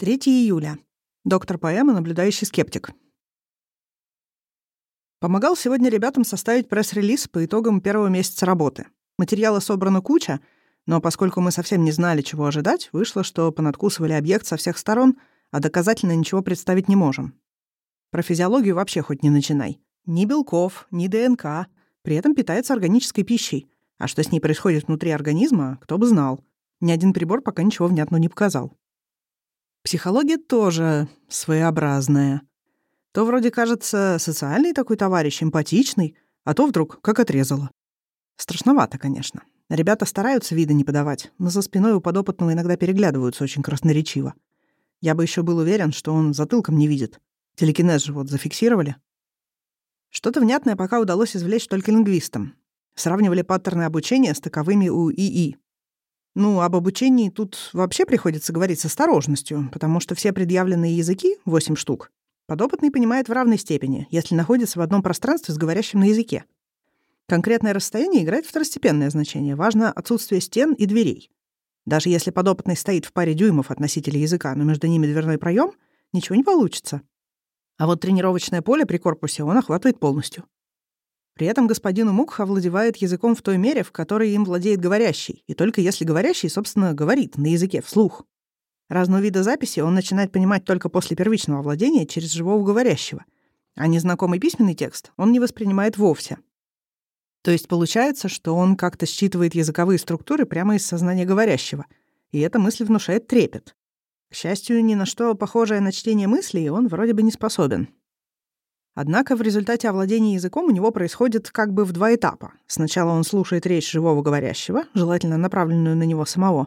3 июля. Доктор поэма «Наблюдающий скептик». Помогал сегодня ребятам составить пресс-релиз по итогам первого месяца работы. Материала собрана куча, но поскольку мы совсем не знали, чего ожидать, вышло, что понадкусывали объект со всех сторон, а доказательно ничего представить не можем. Про физиологию вообще хоть не начинай. Ни белков, ни ДНК. При этом питается органической пищей. А что с ней происходит внутри организма, кто бы знал. Ни один прибор пока ничего внятного не показал. Психология тоже своеобразная. То вроде кажется социальный такой товарищ, эмпатичный, а то вдруг как отрезало. Страшновато, конечно. Ребята стараются вида не подавать, но за спиной у подопытного иногда переглядываются очень красноречиво. Я бы еще был уверен, что он затылком не видит. Телекинез же вот зафиксировали. Что-то внятное пока удалось извлечь только лингвистам. Сравнивали паттерны обучения с таковыми у ИИ. Ну, об обучении тут вообще приходится говорить с осторожностью, потому что все предъявленные языки, 8 штук, подопытный понимает в равной степени, если находится в одном пространстве с говорящим на языке. Конкретное расстояние играет второстепенное значение. Важно отсутствие стен и дверей. Даже если подопытный стоит в паре дюймов от носителя языка, но между ними дверной проем, ничего не получится. А вот тренировочное поле при корпусе он охватывает полностью. При этом господин Умукха овладевает языком в той мере, в которой им владеет говорящий, и только если говорящий, собственно, говорит на языке вслух. Разного вида записи он начинает понимать только после первичного овладения через живого говорящего, а незнакомый письменный текст он не воспринимает вовсе. То есть получается, что он как-то считывает языковые структуры прямо из сознания говорящего, и эта мысль внушает трепет. К счастью, ни на что похожее на чтение мыслей он вроде бы не способен. Однако в результате овладения языком у него происходит как бы в два этапа. Сначала он слушает речь живого говорящего, желательно направленную на него самого.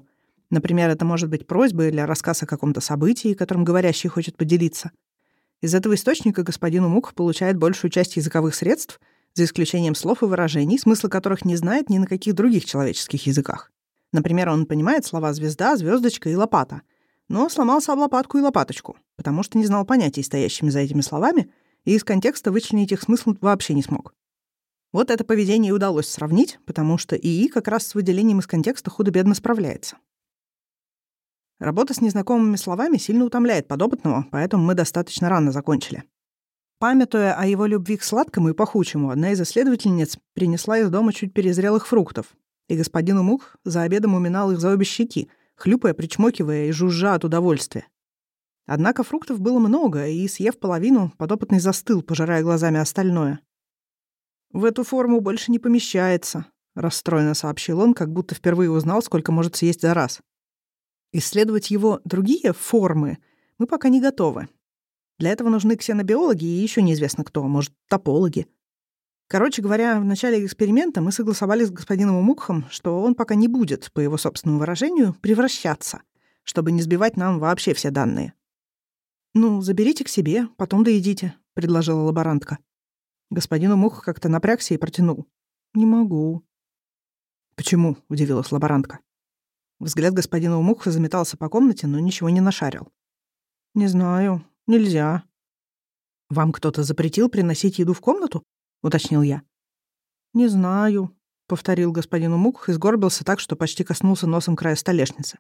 Например, это может быть просьба или рассказ о каком-то событии, которым говорящий хочет поделиться. Из этого источника господин Умук получает большую часть языковых средств, за исключением слов и выражений, смысла которых не знает ни на каких других человеческих языках. Например, он понимает слова «звезда», «звездочка» и «лопата», но сломался об лопатку и лопаточку, потому что не знал понятий, стоящими за этими словами — и из контекста вычленить их смысл вообще не смог. Вот это поведение и удалось сравнить, потому что ИИ как раз с выделением из контекста худо-бедно справляется. Работа с незнакомыми словами сильно утомляет подопытного, поэтому мы достаточно рано закончили. Памятуя о его любви к сладкому и пахучему, одна из исследовательниц принесла из дома чуть перезрелых фруктов, и господин Умук за обедом уминал их за обе щеки, хлюпая, причмокивая и жужжа от удовольствия. Однако фруктов было много, и, съев половину, подопытный застыл, пожирая глазами остальное. «В эту форму больше не помещается», — расстроенно сообщил он, как будто впервые узнал, сколько может съесть за раз. Исследовать его другие формы мы пока не готовы. Для этого нужны ксенобиологи и еще неизвестно кто, может, топологи. Короче говоря, в начале эксперимента мы согласовали с господином Умукхом, что он пока не будет, по его собственному выражению, превращаться, чтобы не сбивать нам вообще все данные. «Ну, заберите к себе, потом доедите», — предложила лаборантка. Господин Умух как-то напрягся и протянул. «Не могу». «Почему?» — удивилась лаборантка. Взгляд господина Умуха заметался по комнате, но ничего не нашарил. «Не знаю. Нельзя». «Вам кто-то запретил приносить еду в комнату?» — уточнил я. «Не знаю», — повторил господин Умук и сгорбился так, что почти коснулся носом края столешницы.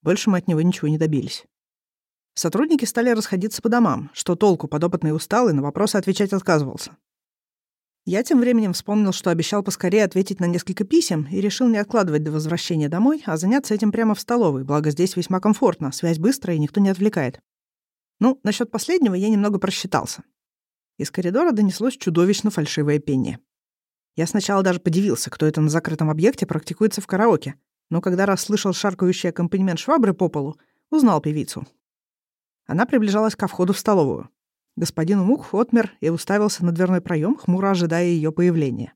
Больше мы от него ничего не добились. Сотрудники стали расходиться по домам, что толку подопытный устал и на вопросы отвечать отказывался. Я тем временем вспомнил, что обещал поскорее ответить на несколько писем и решил не откладывать до возвращения домой, а заняться этим прямо в столовой, благо здесь весьма комфортно, связь быстрая и никто не отвлекает. Ну, насчет последнего я немного просчитался. Из коридора донеслось чудовищно фальшивое пение. Я сначала даже подивился, кто это на закрытом объекте практикуется в караоке, но когда расслышал шаркающий аккомпанемент швабры по полу, узнал певицу, она приближалась ко входу в столовую. Господин Мук отмер и уставился на дверной проем, хмуро ожидая ее появления.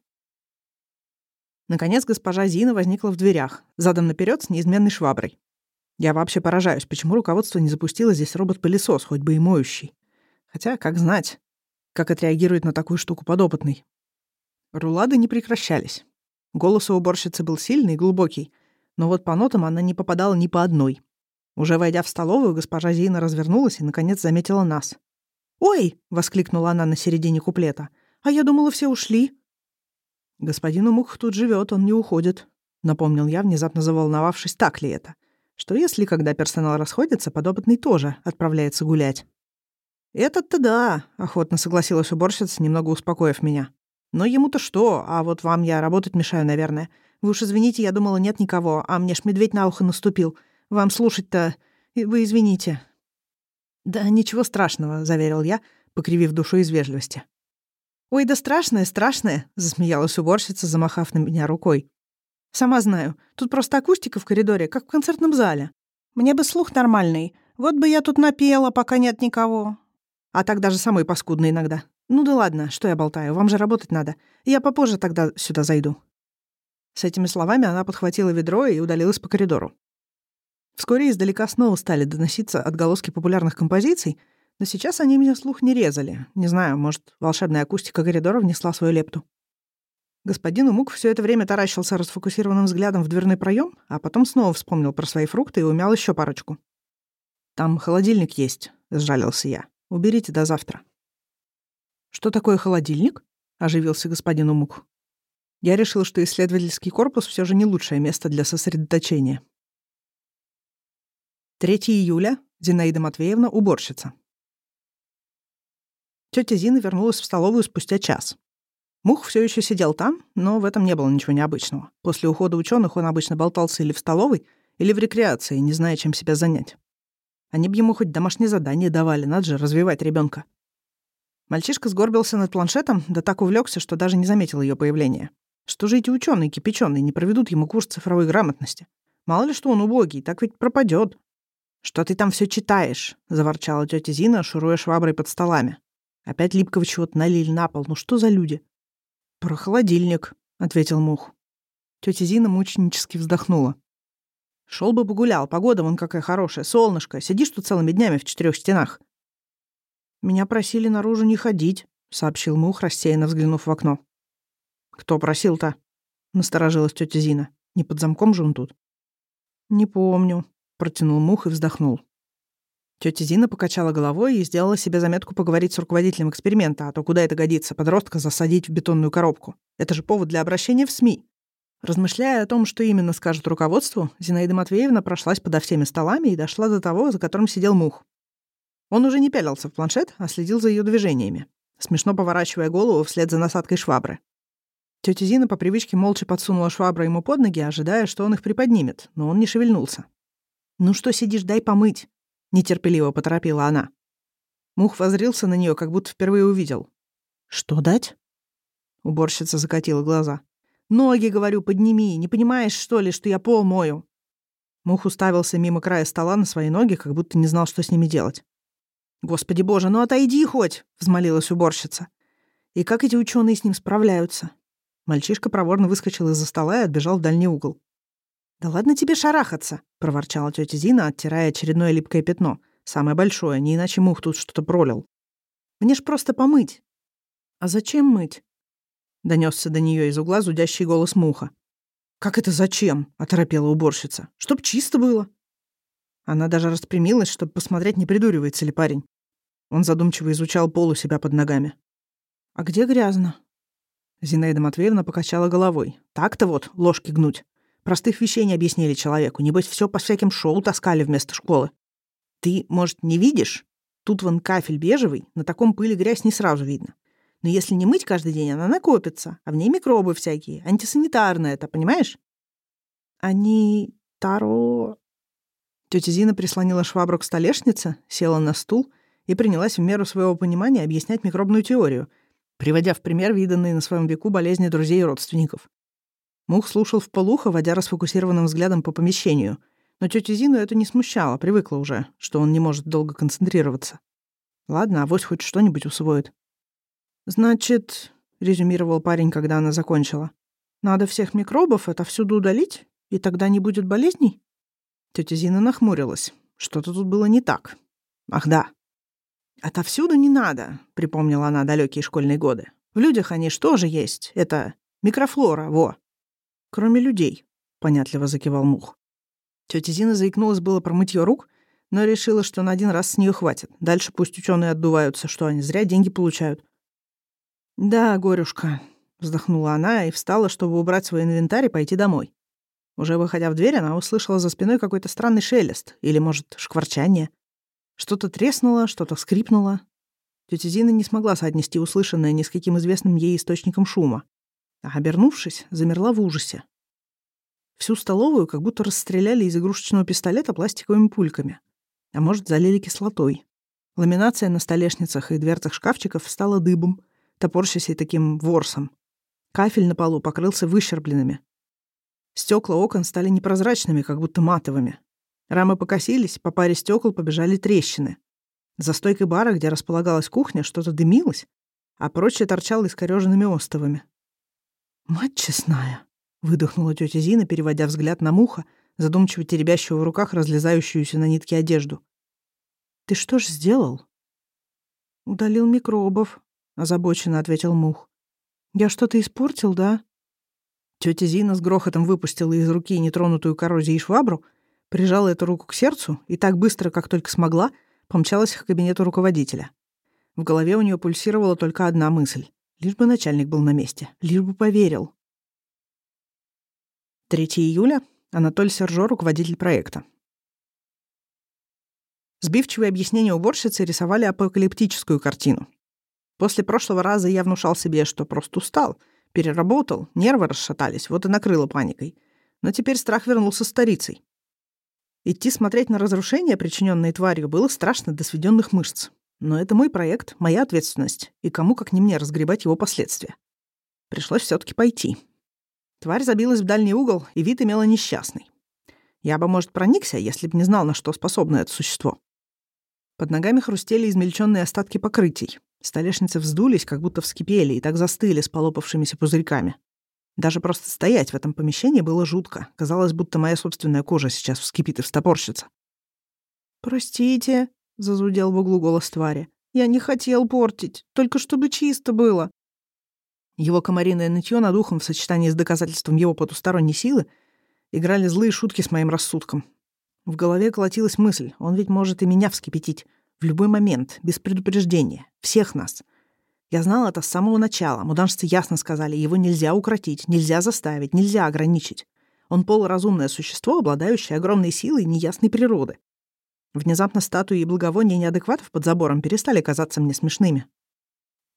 Наконец госпожа Зина возникла в дверях, задом наперед с неизменной шваброй. Я вообще поражаюсь, почему руководство не запустило здесь робот-пылесос, хоть бы и моющий. Хотя, как знать, как отреагирует на такую штуку подопытный. Рулады не прекращались. Голос у уборщицы был сильный и глубокий, но вот по нотам она не попадала ни по одной. Уже войдя в столовую, госпожа Зина развернулась и, наконец, заметила нас. «Ой!» — воскликнула она на середине куплета. «А я думала, все ушли». «Господин Умух тут живет, он не уходит», — напомнил я, внезапно заволновавшись, так ли это. что если, когда персонал расходится, подопытный тоже отправляется гулять. «Этот-то да», — охотно согласилась уборщица, немного успокоив меня. «Но ему-то что? А вот вам я работать мешаю, наверное. Вы уж извините, я думала, нет никого, а мне ж медведь на ухо наступил. Вам слушать-то... Вы извините». «Да ничего страшного», — заверил я, покривив душу из вежливости. «Ой, да страшное, страшное», — засмеялась уборщица, замахав на меня рукой. «Сама знаю. Тут просто акустика в коридоре, как в концертном зале. Мне бы слух нормальный. Вот бы я тут напела, пока нет никого. А так даже самой паскудно иногда. Ну да ладно, что я болтаю, вам же работать надо. Я попозже тогда сюда зайду». С этими словами она подхватила ведро и удалилась по коридору. Вскоре издалека снова стали доноситься отголоски популярных композиций, но сейчас они меня слух не резали. Не знаю, может, волшебная акустика коридора внесла свою лепту. Господин Умук все это время таращился расфокусированным взглядом в дверной проем, а потом снова вспомнил про свои фрукты и умял еще парочку. «Там холодильник есть», — сжалился я. «Уберите до завтра». «Что такое холодильник?» — оживился господин Умук. Я решил, что исследовательский корпус все же не лучшее место для сосредоточения. 3 июля. Зинаида Матвеевна, уборщица. Тетя Зина вернулась в столовую спустя час. Мух все еще сидел там, но в этом не было ничего необычного. После ухода ученых он обычно болтался или в столовой, или в рекреации, не зная, чем себя занять. Они бы ему хоть домашнее задание давали, надо же развивать ребенка. Мальчишка сгорбился над планшетом, да так увлекся, что даже не заметил ее появления. Что же эти ученые кипяченые не проведут ему курс цифровой грамотности? Мало ли что он убогий, так ведь пропадет. «Что ты там все читаешь?» — заворчала тетя Зина, шуруя шваброй под столами. Опять липкого чего-то налили на пол. Ну что за люди? «Про холодильник», — ответил Мух. Тетя Зина мученически вздохнула. Шел бы погулял, погода вон какая хорошая, солнышко. Сидишь тут целыми днями в четырех стенах. Меня просили наружу не ходить, сообщил Мух, рассеянно взглянув в окно. Кто просил-то? Насторожилась тетя Зина. Не под замком же он тут. Не помню, протянул Мух и вздохнул. Тетя Зина покачала головой и сделала себе заметку поговорить с руководителем эксперимента, а то куда это годится подростка засадить в бетонную коробку? Это же повод для обращения в СМИ. Размышляя о том, что именно скажет руководству, Зинаида Матвеевна прошлась подо всеми столами и дошла до того, за которым сидел Мух. Он уже не пялился в планшет, а следил за ее движениями, смешно поворачивая голову вслед за насадкой швабры. Тетя Зина по привычке молча подсунула швабру ему под ноги, ожидая, что он их приподнимет, но он не шевельнулся. «Ну что сидишь, дай помыть!» — нетерпеливо поторопила она. Мух возрился на нее, как будто впервые увидел. «Что дать?» Уборщица закатила глаза. «Ноги, говорю, подними. Не понимаешь, что ли, что я пол мою?» Мух уставился мимо края стола на свои ноги, как будто не знал, что с ними делать. «Господи боже, ну отойди хоть!» — взмолилась уборщица. «И как эти ученые с ним справляются?» Мальчишка проворно выскочил из-за стола и отбежал в дальний угол. «Да ладно тебе шарахаться!» — проворчала тетя Зина, оттирая очередное липкое пятно. Самое большое, не иначе мух тут что-то пролил. «Мне ж просто помыть». «А зачем мыть?» — донесся до нее из угла зудящий голос муха. «Как это зачем?» — оторопела уборщица. «Чтоб чисто было». Она даже распрямилась, чтобы посмотреть, не придуривается ли парень. Он задумчиво изучал пол у себя под ногами. «А где грязно?» Зинаида Матвеевна покачала головой. «Так-то вот, ложки гнуть. Простых вещей не объяснили человеку. Небось, все по всяким шоу таскали вместо школы. Ты, может, не видишь? Тут вон кафель бежевый, на таком пыли грязь не сразу видно. Но если не мыть каждый день, она накопится, а в ней микробы всякие. Антисанитарно это, понимаешь? Они... Таро... Тетя Зина прислонила швабру к столешнице, села на стул и принялась в меру своего понимания объяснять микробную теорию, приводя в пример виданные на своем веку болезни друзей и родственников. Мух слушал в полухо, водя расфокусированным взглядом по помещению. Но тетю Зину это не смущало, привыкла уже, что он не может долго концентрироваться. Ладно, авось хоть что-нибудь усвоит. «Значит», — резюмировал парень, когда она закончила, «надо всех микробов отовсюду удалить, и тогда не будет болезней?» Тетя Зина нахмурилась. Что-то тут было не так. Ах да. «Отовсюду не надо», — припомнила она далекие школьные годы. «В людях они что же есть? Это микрофлора, во». Кроме людей, понятливо закивал Мух. Тетя Зина заикнулась было про мытье рук, но решила, что на один раз с нее хватит. Дальше пусть ученые отдуваются, что они зря деньги получают. «Да, горюшка», — вздохнула она и встала, чтобы убрать свой инвентарь и пойти домой. Уже выходя в дверь, она услышала за спиной какой-то странный шелест или, может, шкварчание. Что-то треснуло, что-то скрипнуло. Тетя Зина не смогла соотнести услышанное ни с каким известным ей источником шума. А обернувшись, замерла в ужасе. Всю столовую как будто расстреляли из игрушечного пистолета пластиковыми пульками. А может, залили кислотой. Ламинация на столешницах и дверцах шкафчиков стала дыбом, топорщась и таким ворсом. Кафель на полу покрылся выщербленными. Стекла окон стали непрозрачными, как будто матовыми. Рамы покосились, по паре стекол побежали трещины. За стойкой бара, где располагалась кухня, что-то дымилось, а прочее торчало искорёженными остовами. «Мать честная!» — выдохнула тетя Зина, переводя взгляд на муха, задумчиво теребящего в руках разлезающуюся на нитке одежду. «Ты что ж сделал?» «Удалил микробов», — озабоченно ответил мух. «Я что-то испортил, да?» Тетя Зина с грохотом выпустила из руки нетронутую коррозией швабру, прижала эту руку к сердцу и так быстро, как только смогла, помчалась к кабинету руководителя. В голове у нее пульсировала только одна мысль. Лишь бы начальник был на месте, лишь бы поверил. 3 июля. Анатолий Сержо, руководитель проекта. Сбивчивые объяснения уборщицы рисовали апокалиптическую картину. После прошлого раза я внушал себе, что просто устал, переработал, нервы расшатались, вот и накрыло паникой. Но теперь страх вернулся старицей. Идти смотреть на разрушения, причиненные тварью, было страшно до сведенных мышц. Но это мой проект, моя ответственность, и кому как не мне разгребать его последствия. Пришлось все таки пойти. Тварь забилась в дальний угол, и вид имела несчастный. Я бы, может, проникся, если бы не знал, на что способно это существо. Под ногами хрустели измельченные остатки покрытий. Столешницы вздулись, как будто вскипели, и так застыли с полопавшимися пузырьками. Даже просто стоять в этом помещении было жутко. Казалось, будто моя собственная кожа сейчас вскипит и встопорщится. «Простите», — зазудел в углу голос твари. «Я не хотел портить, только чтобы чисто было. Его комариное нытье над ухом в сочетании с доказательством его потусторонней силы играли злые шутки с моим рассудком. В голове колотилась мысль, он ведь может и меня вскипятить. В любой момент, без предупреждения. Всех нас. Я знала это с самого начала. Муданжцы ясно сказали, его нельзя укротить, нельзя заставить, нельзя ограничить. Он полуразумное существо, обладающее огромной силой неясной природы. Внезапно статуи и благовония неадекватов под забором перестали казаться мне смешными.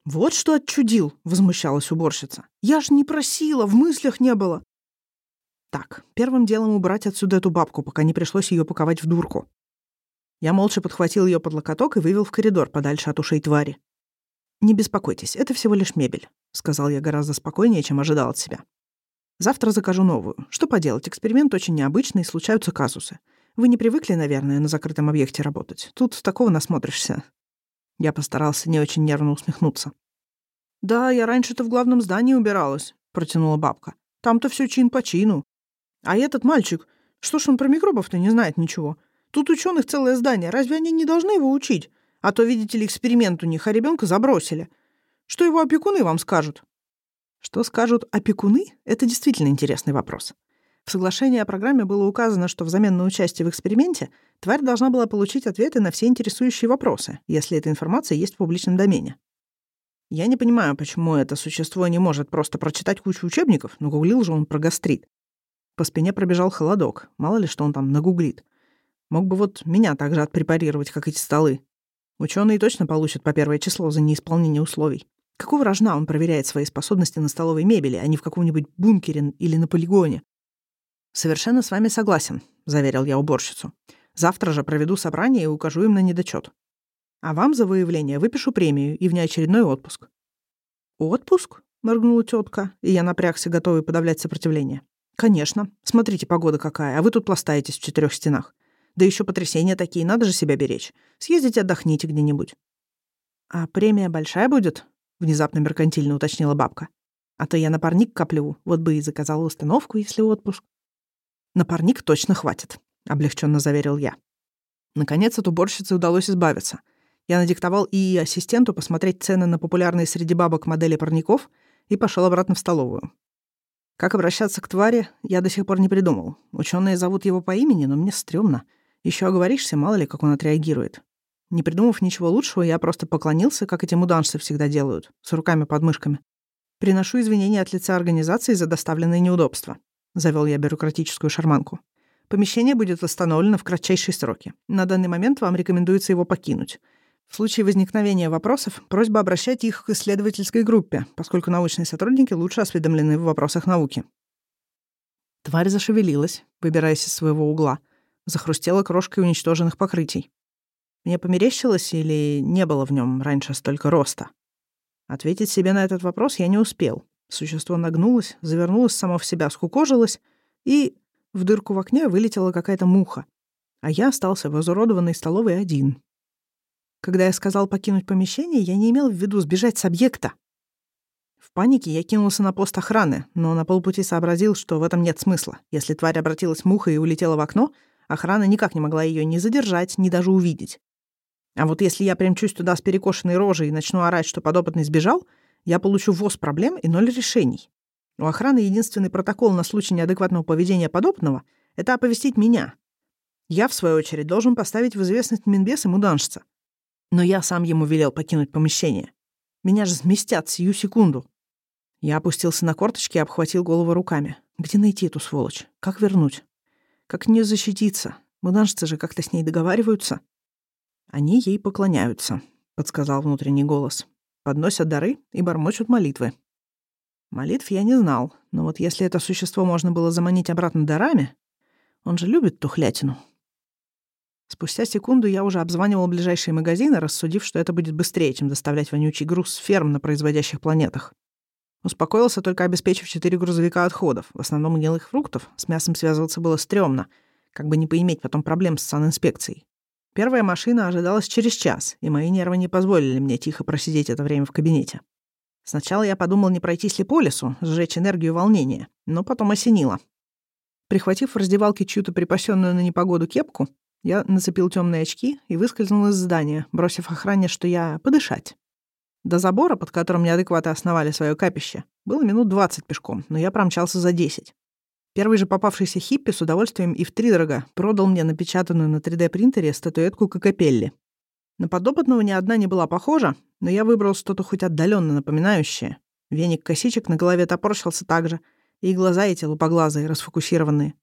«Вот что отчудил!» — возмущалась уборщица. «Я ж не просила, в мыслях не было!» Так, первым делом убрать отсюда эту бабку, пока не пришлось ее паковать в дурку. Я молча подхватил ее под локоток и вывел в коридор подальше от ушей твари. «Не беспокойтесь, это всего лишь мебель», — сказал я гораздо спокойнее, чем ожидал от себя. «Завтра закажу новую. Что поделать, эксперимент очень необычный, случаются казусы. Вы не привыкли, наверное, на закрытом объекте работать. Тут такого насмотришься. Я постарался не очень нервно усмехнуться. «Да, я раньше-то в главном здании убиралась», — протянула бабка. «Там-то все чин по чину. А этот мальчик, что ж он про микробов-то не знает ничего? Тут ученых целое здание, разве они не должны его учить? А то, видите ли, эксперимент у них, а ребенка забросили. Что его опекуны вам скажут?» Что скажут опекуны — это действительно интересный вопрос. В соглашении о программе было указано, что взамен на участие в эксперименте тварь должна была получить ответы на все интересующие вопросы, если эта информация есть в публичном домене. Я не понимаю, почему это существо не может просто прочитать кучу учебников, но гуглил же он про гастрит. По спине пробежал холодок, мало ли что он там нагуглит. Мог бы вот меня также отпрепарировать, как эти столы. Ученые точно получат по первое число за неисполнение условий. Какого рожна он проверяет свои способности на столовой мебели, а не в каком-нибудь бункере или на полигоне? «Совершенно с вами согласен», — заверил я уборщицу. «Завтра же проведу собрание и укажу им на недочет. А вам за выявление выпишу премию и внеочередной отпуск». «Отпуск?» — моргнула тетка, и я напрягся, готовый подавлять сопротивление. «Конечно. Смотрите, погода какая, а вы тут пластаетесь в четырех стенах. Да еще потрясения такие, надо же себя беречь. Съездите отдохните где-нибудь». «А премия большая будет?» — внезапно меркантильно уточнила бабка. «А то я на парник коплю, вот бы и заказала установку, если отпуск». «На парник точно хватит», — облегченно заверил я. Наконец от уборщицы удалось избавиться. Я надиктовал ИИ ассистенту посмотреть цены на популярные среди бабок модели парников и пошел обратно в столовую. Как обращаться к твари, я до сих пор не придумал. Ученые зовут его по имени, но мне стрёмно. Еще оговоришься, мало ли, как он отреагирует. Не придумав ничего лучшего, я просто поклонился, как эти муданшцы всегда делают, с руками под мышками. Приношу извинения от лица организации за доставленные неудобства. Завел я бюрократическую шарманку. Помещение будет восстановлено в кратчайшие сроки. На данный момент вам рекомендуется его покинуть. В случае возникновения вопросов, просьба обращать их к исследовательской группе, поскольку научные сотрудники лучше осведомлены в вопросах науки. Тварь зашевелилась, выбираясь из своего угла. Захрустела крошкой уничтоженных покрытий. Мне померещилось или не было в нем раньше столько роста? Ответить себе на этот вопрос я не успел. Существо нагнулось, завернулось само в себя, скукожилось, и в дырку в окне вылетела какая-то муха. А я остался в изуродованной столовой один. Когда я сказал покинуть помещение, я не имел в виду сбежать с объекта. В панике я кинулся на пост охраны, но на полпути сообразил, что в этом нет смысла. Если тварь обратилась мухой и улетела в окно, охрана никак не могла ее ни задержать, ни даже увидеть. А вот если я примчусь туда с перекошенной рожей и начну орать, что подопытный сбежал, я получу воз проблем и ноль решений. У охраны единственный протокол на случай неадекватного поведения подопытного — это оповестить меня. Я, в свою очередь, должен поставить в известность Минбес и Муданшца. Но я сам ему велел покинуть помещение. Меня же сместят сию секунду. Я опустился на корточки и обхватил голову руками. Где найти эту сволочь? Как вернуть? Как не защититься? Муданшцы же как-то с ней договариваются. «Они ей поклоняются», — подсказал внутренний голос. «Подносят дары и бормочут молитвы». Молитв я не знал, но вот если это существо можно было заманить обратно дарами, он же любит тухлятину. Спустя секунду я уже обзванивал ближайшие магазины, рассудив, что это будет быстрее, чем доставлять вонючий груз с ферм на производящих планетах. Успокоился, только обеспечив четыре грузовика отходов, в основном гнилых фруктов. С мясом связываться было стрёмно, как бы не поиметь потом проблем с санинспекцией. Первая машина ожидалась через час, и мои нервы не позволили мне тихо просидеть это время в кабинете. Сначала я подумал, не пройтись ли по лесу, сжечь энергию волнения, но потом осенило. Прихватив в раздевалке чью-то припасенную на непогоду кепку, я нацепил темные очки и выскользнул из здания, бросив охране, что я подышать. До забора, под которым неадекваты основали свое капище, было минут двадцать пешком, но я промчался за десять. Первый же попавшийся хиппи с удовольствием и втридорога продал мне напечатанную на 3D-принтере статуэтку Кокопелли. На подопытного ни одна не была похожа, но я выбрал что-то хоть отдаленно напоминающее. Веник косичек на голове топорщился так же, и глаза эти лупоглазые, расфокусированные.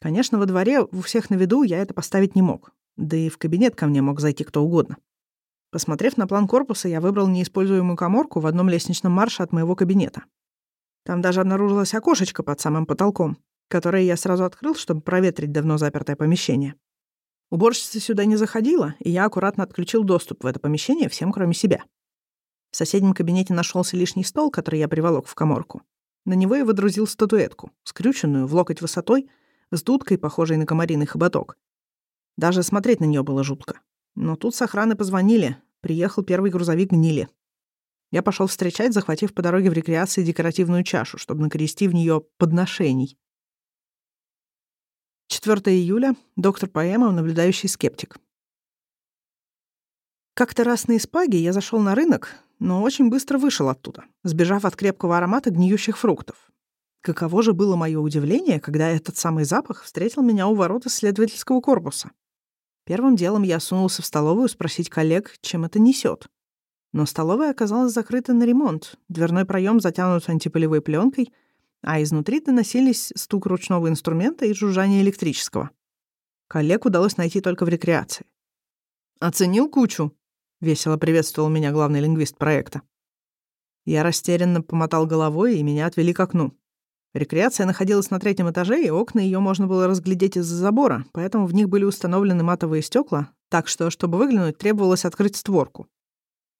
Конечно, во дворе у всех на виду я это поставить не мог. Да и в кабинет ко мне мог зайти кто угодно. Посмотрев на план корпуса, я выбрал неиспользуемую коморку в одном лестничном марше от моего кабинета. Там даже обнаружилось окошечко под самым потолком, которое я сразу открыл, чтобы проветрить давно запертое помещение. Уборщица сюда не заходила, и я аккуратно отключил доступ в это помещение всем, кроме себя. В соседнем кабинете нашелся лишний стол, который я приволок в коморку. На него я выдрузил статуэтку, скрюченную, в локоть высотой, с дудкой, похожей на комариный хоботок. Даже смотреть на нее было жутко. Но тут с охраны позвонили. Приехал первый грузовик гнили. Я пошел встречать, захватив по дороге в рекреации декоративную чашу, чтобы накрести в нее подношений. 4 июля. Доктор Поэма, наблюдающий скептик. Как-то раз на Испаге я зашел на рынок, но очень быстро вышел оттуда, сбежав от крепкого аромата гниющих фруктов. Каково же было мое удивление, когда этот самый запах встретил меня у ворот исследовательского корпуса. Первым делом я сунулся в столовую спросить коллег, чем это несет. Но столовая оказалась закрыта на ремонт, дверной проем затянут антипылевой пленкой, а изнутри доносились стук ручного инструмента и жужжание электрического. Коллег удалось найти только в рекреации. «Оценил кучу?» — весело приветствовал меня главный лингвист проекта. Я растерянно помотал головой, и меня отвели к окну. Рекреация находилась на третьем этаже, и окна ее можно было разглядеть из-за забора, поэтому в них были установлены матовые стекла, так что, чтобы выглянуть, требовалось открыть створку.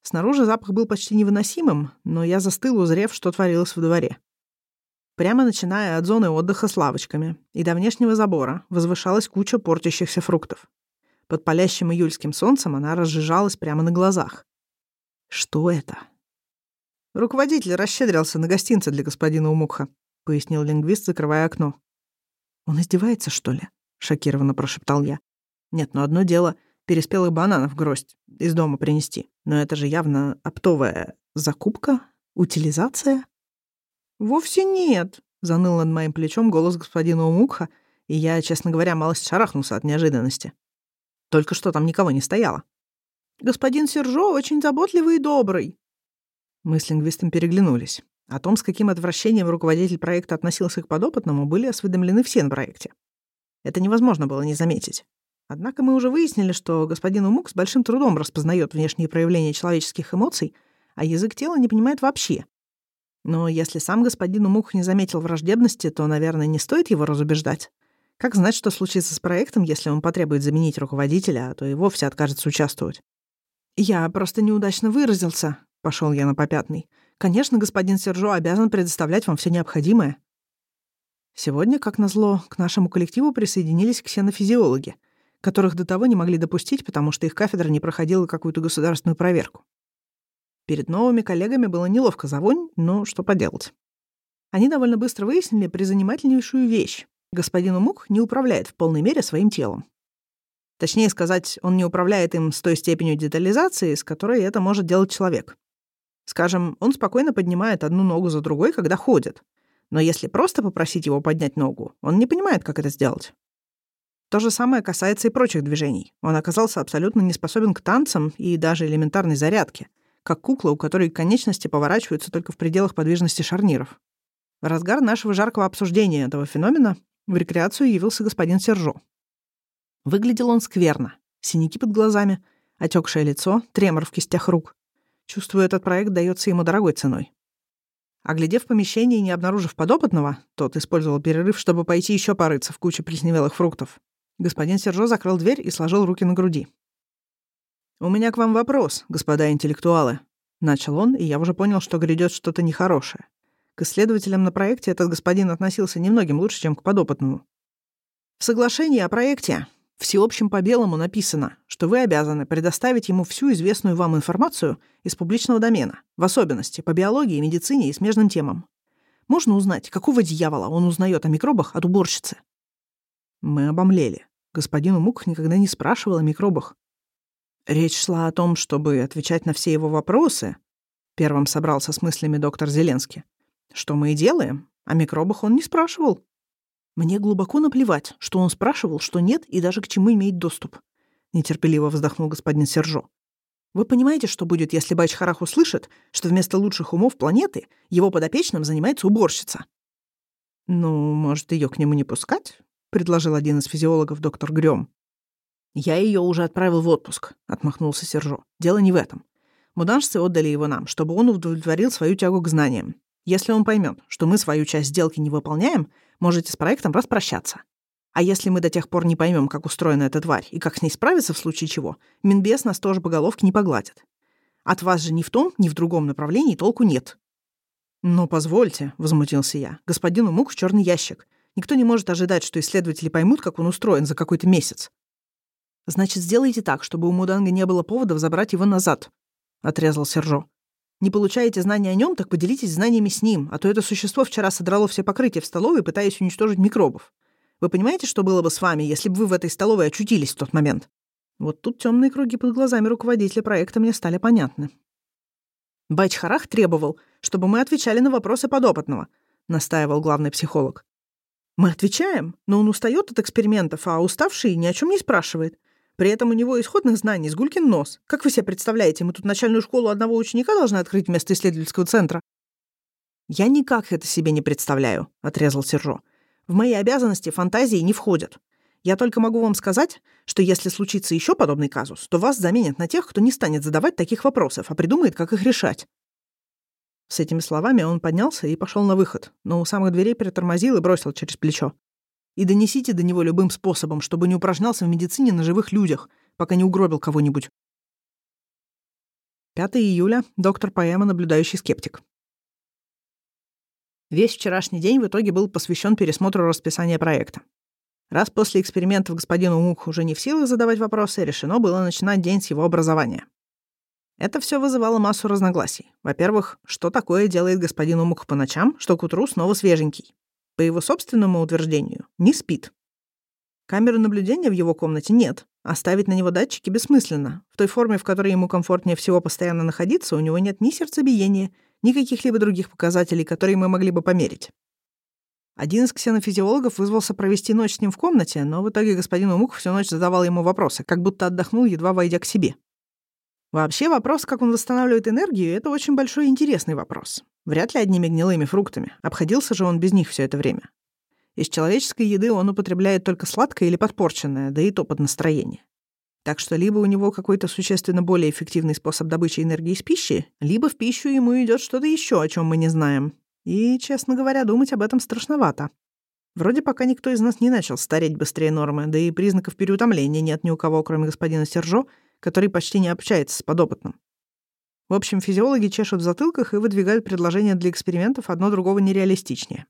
Снаружи запах был почти невыносимым, но я застыл, узрев, что творилось в дворе. Прямо начиная от зоны отдыха с лавочками и до внешнего забора возвышалась куча портящихся фруктов. Под палящим июльским солнцем она разжижалась прямо на глазах. Что это? Руководитель расщедрился на гостинцы для господина Умукха, пояснил лингвист, закрывая окно. Он издевается, что ли? шокированно прошептал я. Нет, но одно дело — переспелых бананов гроздь из дома принести. Но это же явно оптовая закупка, утилизация. «Вовсе нет», — заныл над моим плечом голос господина Умукха, и я, честно говоря, малость шарахнулся от неожиданности. Только что там никого не стояло. «Господин Сержо очень заботливый и добрый». Мы с лингвистом переглянулись. О том, с каким отвращением руководитель проекта относился к подопытному, были осведомлены все на проекте. Это невозможно было не заметить. Однако мы уже выяснили, что господин Умук с большим трудом распознает внешние проявления человеческих эмоций, а язык тела не понимает вообще. Но если сам господин Умук не заметил враждебности, то, наверное, не стоит его разубеждать. Как знать, что случится с проектом, если он потребует заменить руководителя, а то и вовсе откажется участвовать? «Я просто неудачно выразился», — пошел я на попятный. «Конечно, господин Сержо обязан предоставлять вам все необходимое». Сегодня, как назло, к нашему коллективу присоединились ксенофизиологи — которых до того не могли допустить, потому что их кафедра не проходила какую-то государственную проверку. Перед новыми коллегами было неловко за вонь, но что поделать. Они довольно быстро выяснили призанимательнейшую вещь. Господин Умук не управляет в полной мере своим телом. Точнее сказать, он не управляет им с той степенью детализации, с которой это может делать человек. Скажем, он спокойно поднимает одну ногу за другой, когда ходит. Но если просто попросить его поднять ногу, он не понимает, как это сделать. То же самое касается и прочих движений. Он оказался абсолютно не способен к танцам и даже элементарной зарядке, как кукла, у которой конечности поворачиваются только в пределах подвижности шарниров. В разгар нашего жаркого обсуждения этого феномена в рекреацию явился господин Сержо. Выглядел он скверно. Синяки под глазами, отекшее лицо, тремор в кистях рук. Чувствую, этот проект дается ему дорогой ценой. Оглядев помещение и не обнаружив подопытного, тот использовал перерыв, чтобы пойти еще порыться в куче плесневелых фруктов, Господин Сержо закрыл дверь и сложил руки на груди. «У меня к вам вопрос, господа интеллектуалы», — начал он, и я уже понял, что грядет что-то нехорошее. К исследователям на проекте этот господин относился немногим лучше, чем к подопытному. В соглашении о проекте всеобщим по белому написано, что вы обязаны предоставить ему всю известную вам информацию из публичного домена, в особенности по биологии, медицине и смежным темам. Можно узнать, какого дьявола он узнает о микробах от уборщицы? Мы обомлели. Господин Умук никогда не спрашивал о микробах. Речь шла о том, чтобы отвечать на все его вопросы. Первым собрался с мыслями доктор Зеленский. Что мы и делаем. О микробах он не спрашивал. Мне глубоко наплевать, что он спрашивал, что нет и даже к чему имеет доступ. Нетерпеливо вздохнул господин Сержо. Вы понимаете, что будет, если Байчхарах услышит, что вместо лучших умов планеты его подопечным занимается уборщица? Ну, может, ее к нему не пускать? — предложил один из физиологов доктор Грём. «Я ее уже отправил в отпуск», — отмахнулся Сержо. «Дело не в этом. Муданшцы отдали его нам, чтобы он удовлетворил свою тягу к знаниям. Если он поймет, что мы свою часть сделки не выполняем, можете с проектом распрощаться. А если мы до тех пор не поймем, как устроена эта тварь и как с ней справиться в случае чего, Минбес нас тоже по головке не погладит. От вас же ни в том, ни в другом направлении толку нет». «Но позвольте», — возмутился я, — «господину Мук в черный ящик. Никто не может ожидать, что исследователи поймут, как он устроен за какой-то месяц. Значит, сделайте так, чтобы у Муданга не было поводов забрать его назад, отрезал Сержо. Не получаете знания о нем, так поделитесь знаниями с ним, а то это существо вчера содрало все покрытие в столовой, пытаясь уничтожить микробов. Вы понимаете, что было бы с вами, если бы вы в этой столовой очутились в тот момент? Вот тут темные круги под глазами руководителя проекта мне стали понятны. Байчхарах требовал, чтобы мы отвечали на вопросы подопытного, настаивал главный психолог. Мы отвечаем, но он устает от экспериментов, а уставший ни о чем не спрашивает. При этом у него исходных знаний с гулькин нос. Как вы себе представляете, мы тут начальную школу одного ученика должны открыть вместо исследовательского центра? Я никак это себе не представляю, отрезал Сержо. В мои обязанности фантазии не входят. Я только могу вам сказать, что если случится еще подобный казус, то вас заменят на тех, кто не станет задавать таких вопросов, а придумает, как их решать. С этими словами он поднялся и пошел на выход, но у самых дверей притормозил и бросил через плечо. «И донесите до него любым способом, чтобы не упражнялся в медицине на живых людях, пока не угробил кого-нибудь». 5 июля. Доктор Поэма, наблюдающий скептик. Весь вчерашний день в итоге был посвящен пересмотру расписания проекта. Раз после экспериментов господин Умук уже не в силах задавать вопросы, решено было начинать день с его образования. Это все вызывало массу разногласий. Во-первых, что такое делает господин Умук по ночам, что к утру снова свеженький? По его собственному утверждению, не спит. Камеры наблюдения в его комнате нет. Оставить на него датчики бессмысленно. В той форме, в которой ему комфортнее всего постоянно находиться, у него нет ни сердцебиения, ни каких-либо других показателей, которые мы могли бы померить. Один из ксенофизиологов вызвался провести ночь с ним в комнате, но в итоге господин Умук всю ночь задавал ему вопросы, как будто отдохнул, едва войдя к себе. Вообще вопрос, как он восстанавливает энергию, это очень большой и интересный вопрос. Вряд ли одними гнилыми фруктами. Обходился же он без них все это время. Из человеческой еды он употребляет только сладкое или подпорченное, да и то под настроение. Так что либо у него какой-то существенно более эффективный способ добычи энергии из пищи, либо в пищу ему идет что-то еще, о чем мы не знаем. И, честно говоря, думать об этом страшновато. Вроде пока никто из нас не начал стареть быстрее нормы, да и признаков переутомления нет ни у кого, кроме господина Сержо, который почти не общается с подопытным. В общем, физиологи чешут в затылках и выдвигают предложения для экспериментов одно другого нереалистичнее.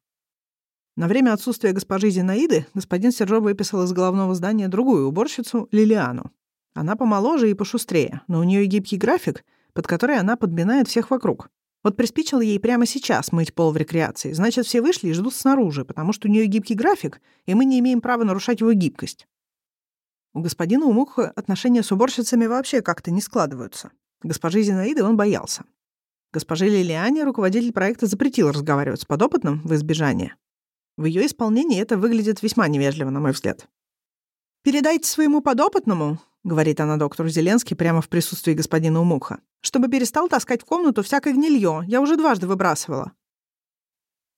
На время отсутствия госпожи Зинаиды господин Сержо выписал из головного здания другую уборщицу Лилиану. Она помоложе и пошустрее, но у нее гибкий график, под который она подминает всех вокруг. Вот приспичило ей прямо сейчас мыть пол в рекреации, значит, все вышли и ждут снаружи, потому что у нее гибкий график, и мы не имеем права нарушать его гибкость. У господина Умуха отношения с уборщицами вообще как-то не складываются. Госпожи Зинаиды он боялся. Госпоже Лилиане руководитель проекта запретил разговаривать с подопытным в избежание. В ее исполнении это выглядит весьма невежливо, на мой взгляд. «Передайте своему подопытному», — говорит она доктору Зеленский прямо в присутствии господина Умуха, «чтобы перестал таскать в комнату всякое гнилье. Я уже дважды выбрасывала».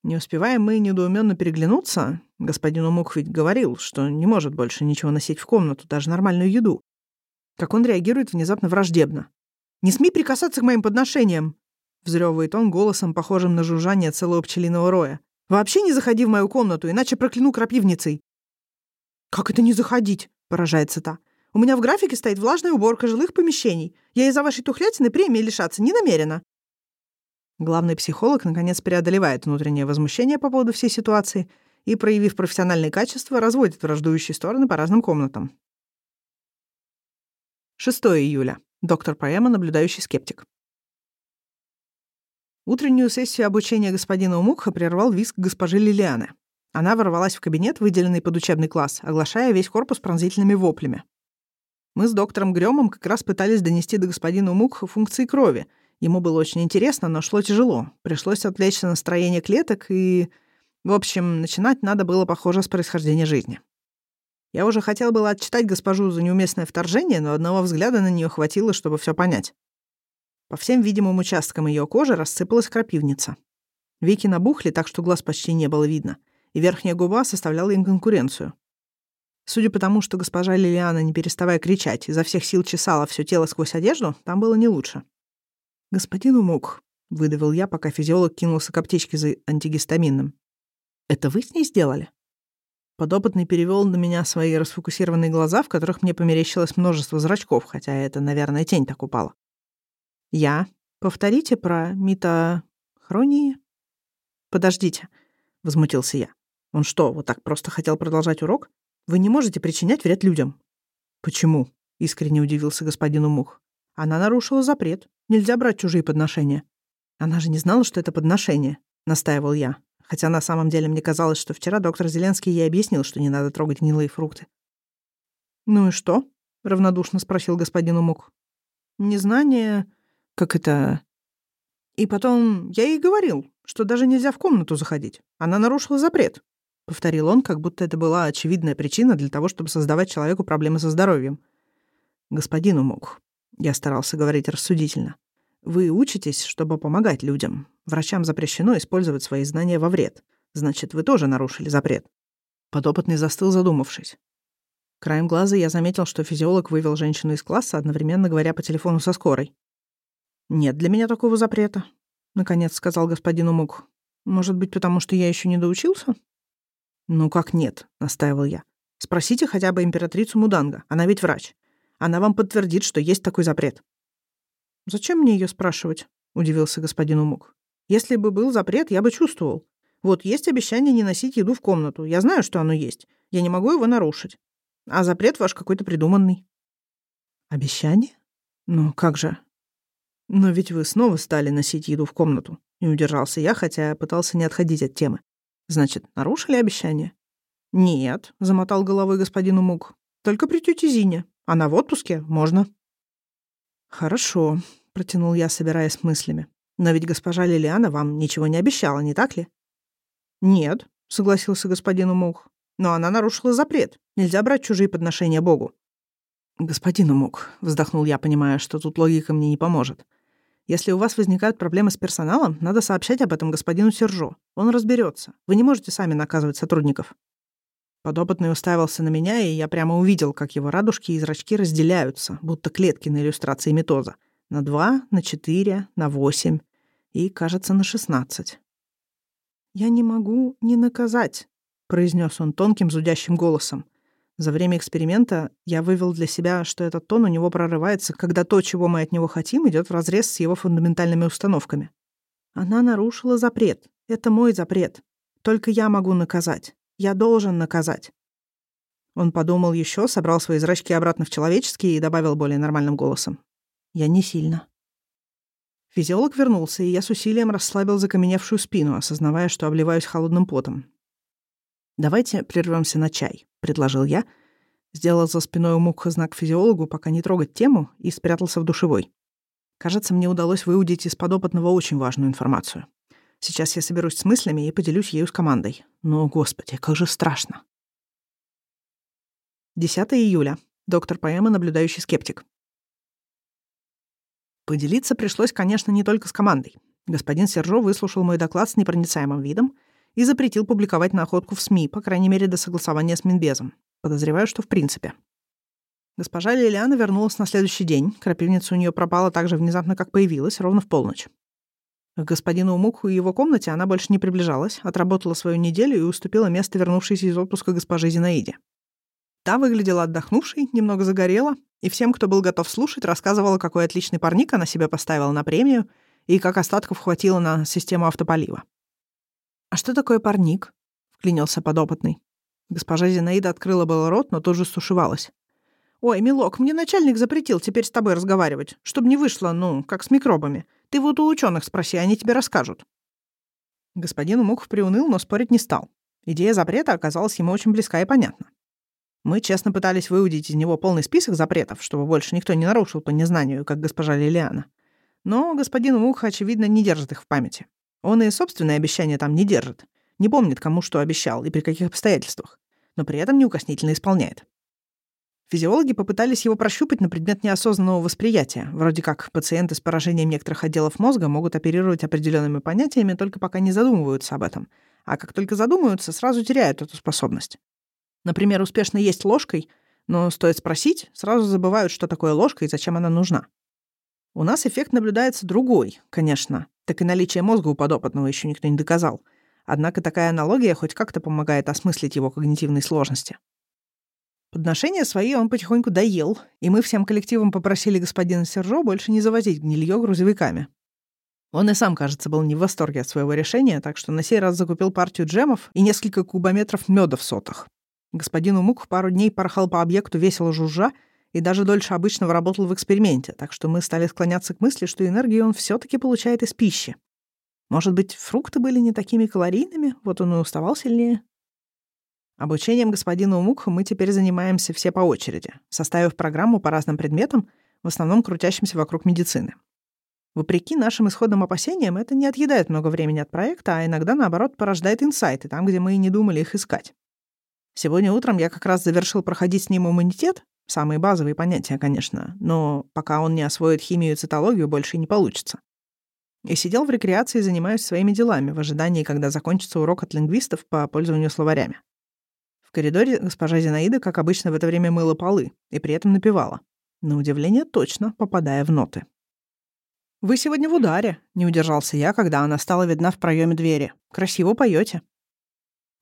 Не успеваем мы недоуменно переглянуться, господин Умух ведь говорил, что не может больше ничего носить в комнату, даже нормальную еду. Как он реагирует внезапно враждебно. «Не смей прикасаться к моим подношениям!» Взрёвывает он голосом, похожим на жужжание целого пчелиного роя. «Вообще не заходи в мою комнату, иначе прокляну крапивницей!» «Как это не заходить?» — поражается та. «У меня в графике стоит влажная уборка жилых помещений. Я из-за вашей тухлятины премии лишаться не намерена». Главный психолог, наконец, преодолевает внутреннее возмущение по поводу всей ситуации и, проявив профессиональные качества, разводит враждующие стороны по разным комнатам. 6 июля. Доктор Поэма, наблюдающий скептик. Утреннюю сессию обучения господина Умукха прервал виск госпожи Лилианы. Она ворвалась в кабинет, выделенный под учебный класс, оглашая весь корпус пронзительными воплями. Мы с доктором Грёмом как раз пытались донести до господина Умукха функции крови — Ему было очень интересно, но шло тяжело. Пришлось отвлечься на настроение клеток, и... В общем, начинать надо было, похоже, с происхождения жизни. Я уже хотел было отчитать госпожу за неуместное вторжение, но одного взгляда на нее хватило, чтобы все понять. По всем видимым участкам ее кожи рассыпалась крапивница. Веки набухли, так что глаз почти не было видно, и верхняя губа составляла им конкуренцию. Судя по тому, что госпожа Лилиана, не переставая кричать, изо всех сил чесала все тело сквозь одежду, там было не лучше. «Господин Умук», — выдавил я, пока физиолог кинулся к аптечке за антигистаминным. «Это вы с ней сделали?» Подопытный перевел на меня свои расфокусированные глаза, в которых мне померещилось множество зрачков, хотя это, наверное, тень так упала. «Я? Повторите про митохронии?» «Подождите», — возмутился я. «Он что, вот так просто хотел продолжать урок? Вы не можете причинять вред людям». «Почему?» — искренне удивился господин Умух. «Она нарушила запрет. Нельзя брать чужие подношения. Она же не знала, что это подношение, настаивал я. Хотя на самом деле мне казалось, что вчера доктор Зеленский ей объяснил, что не надо трогать гнилые фрукты. «Ну и что?» — равнодушно спросил господин Умук. «Незнание... Как это...» «И потом я ей говорил, что даже нельзя в комнату заходить. Она нарушила запрет», — повторил он, как будто это была очевидная причина для того, чтобы создавать человеку проблемы со здоровьем. «Господин Умук, я старался говорить рассудительно. Вы учитесь, чтобы помогать людям. Врачам запрещено использовать свои знания во вред. Значит, вы тоже нарушили запрет. Подопытный застыл, задумавшись. Краем глаза я заметил, что физиолог вывел женщину из класса, одновременно говоря по телефону со скорой. «Нет для меня такого запрета», — наконец сказал господин Умук. «Может быть, потому что я еще не доучился?» «Ну как нет?» — настаивал я. «Спросите хотя бы императрицу Муданга, она ведь врач. Она вам подтвердит, что есть такой запрет». «Зачем мне ее спрашивать?» — удивился господин Умук. «Если бы был запрет, я бы чувствовал. Вот есть обещание не носить еду в комнату. Я знаю, что оно есть. Я не могу его нарушить. А запрет ваш какой-то придуманный». «Обещание? Ну, как же?» «Но ведь вы снова стали носить еду в комнату». Не удержался я, хотя пытался не отходить от темы. «Значит, нарушили обещание?» «Нет», — замотал головой господин Умук. «Только при тете Зине. Она в отпуске? Можно». «Хорошо», — протянул я, собираясь мыслями. «Но ведь госпожа Лилиана вам ничего не обещала, не так ли?» «Нет», — согласился господин Умух. «Но она нарушила запрет. Нельзя брать чужие подношения Богу». «Господин Умук», — вздохнул я, понимая, что тут логика мне не поможет. «Если у вас возникают проблемы с персоналом, надо сообщать об этом господину Сержо. Он разберется. Вы не можете сами наказывать сотрудников». Подопытный уставился на меня, и я прямо увидел, как его радужки и зрачки разделяются, будто клетки на иллюстрации метоза. На два, на четыре, на восемь и, кажется, на шестнадцать. «Я не могу не наказать», — произнес он тонким зудящим голосом. За время эксперимента я вывел для себя, что этот тон у него прорывается, когда то, чего мы от него хотим, идет вразрез с его фундаментальными установками. Она нарушила запрет. Это мой запрет. Только я могу наказать. Я должен наказать. Он подумал еще, собрал свои зрачки обратно в человеческие и добавил более нормальным голосом. Я не сильно. Физиолог вернулся, и я с усилием расслабил закаменевшую спину, осознавая, что обливаюсь холодным потом. «Давайте прервемся на чай», — предложил я, сделал за спиной у Мукха знак физиологу, пока не трогать тему, и спрятался в душевой. Кажется, мне удалось выудить из подопытного очень важную информацию. Сейчас я соберусь с мыслями и поделюсь ею с командой. Но, господи, как же страшно. 10 июля. Доктор поэмы «Наблюдающий скептик». Поделиться пришлось, конечно, не только с командой. Господин Сержо выслушал мой доклад с непроницаемым видом — и запретил публиковать находку в СМИ, по крайней мере, до согласования с Минбезом. Подозреваю, что в принципе. Госпожа Лилиана вернулась на следующий день. Крапивница у нее пропала так же внезапно, как появилась, ровно в полночь. К господину Умукху и его комнате она больше не приближалась, отработала свою неделю и уступила место вернувшейся из отпуска госпоже Зинаиде. Та выглядела отдохнувшей, немного загорела, и всем, кто был готов слушать, рассказывала, какой отличный парник она себе поставила на премию и как остатков хватило на систему автополива. «А что такое парник?» — вклинился подопытный. Госпожа Зинаида открыла был рот, но тут же стушевалась. «Ой, милок, мне начальник запретил теперь с тобой разговаривать, чтобы не вышло, ну, как с микробами. Ты вот у ученых спроси, они тебе расскажут». Господин Умухов приуныл, но спорить не стал. Идея запрета оказалась ему очень близка и понятна. Мы честно пытались выудить из него полный список запретов, чтобы больше никто не нарушил по незнанию, как госпожа Лилиана. Но господин Муха, очевидно, не держит их в памяти. Он и собственные обещания там не держит. Не помнит, кому что обещал и при каких обстоятельствах. Но при этом неукоснительно исполняет. Физиологи попытались его прощупать на предмет неосознанного восприятия. Вроде как пациенты с поражением некоторых отделов мозга могут оперировать определенными понятиями, только пока не задумываются об этом. А как только задумаются, сразу теряют эту способность. Например, успешно есть ложкой, но стоит спросить, сразу забывают, что такое ложка и зачем она нужна. У нас эффект наблюдается другой, конечно, так и наличие мозга у подопытного еще никто не доказал. Однако такая аналогия хоть как-то помогает осмыслить его когнитивные сложности. Подношения свои он потихоньку доел, и мы всем коллективом попросили господина Сержо больше не завозить гнилье грузовиками. Он и сам, кажется, был не в восторге от своего решения, так что на сей раз закупил партию джемов и несколько кубометров меда в сотах. Господин Умук пару дней порхал по объекту весело жужжа и даже дольше обычного работал в эксперименте, так что мы стали склоняться к мысли, что энергию он все таки получает из пищи. Может быть, фрукты были не такими калорийными, вот он и уставал сильнее. Обучением господина Умукха мы теперь занимаемся все по очереди, составив программу по разным предметам, в основном крутящимся вокруг медицины. Вопреки нашим исходным опасениям, это не отъедает много времени от проекта, а иногда, наоборот, порождает инсайты там, где мы и не думали их искать. Сегодня утром я как раз завершил проходить с ним иммунитет, Самые базовые понятия, конечно, но пока он не освоит химию и цитологию, больше не получится. И сидел в рекреации, занимаясь своими делами, в ожидании, когда закончится урок от лингвистов по пользованию словарями. В коридоре госпожа Зинаида, как обычно, в это время мыла полы и при этом напевала. На удивление точно, попадая в ноты. «Вы сегодня в ударе», — не удержался я, когда она стала видна в проеме двери. «Красиво поете.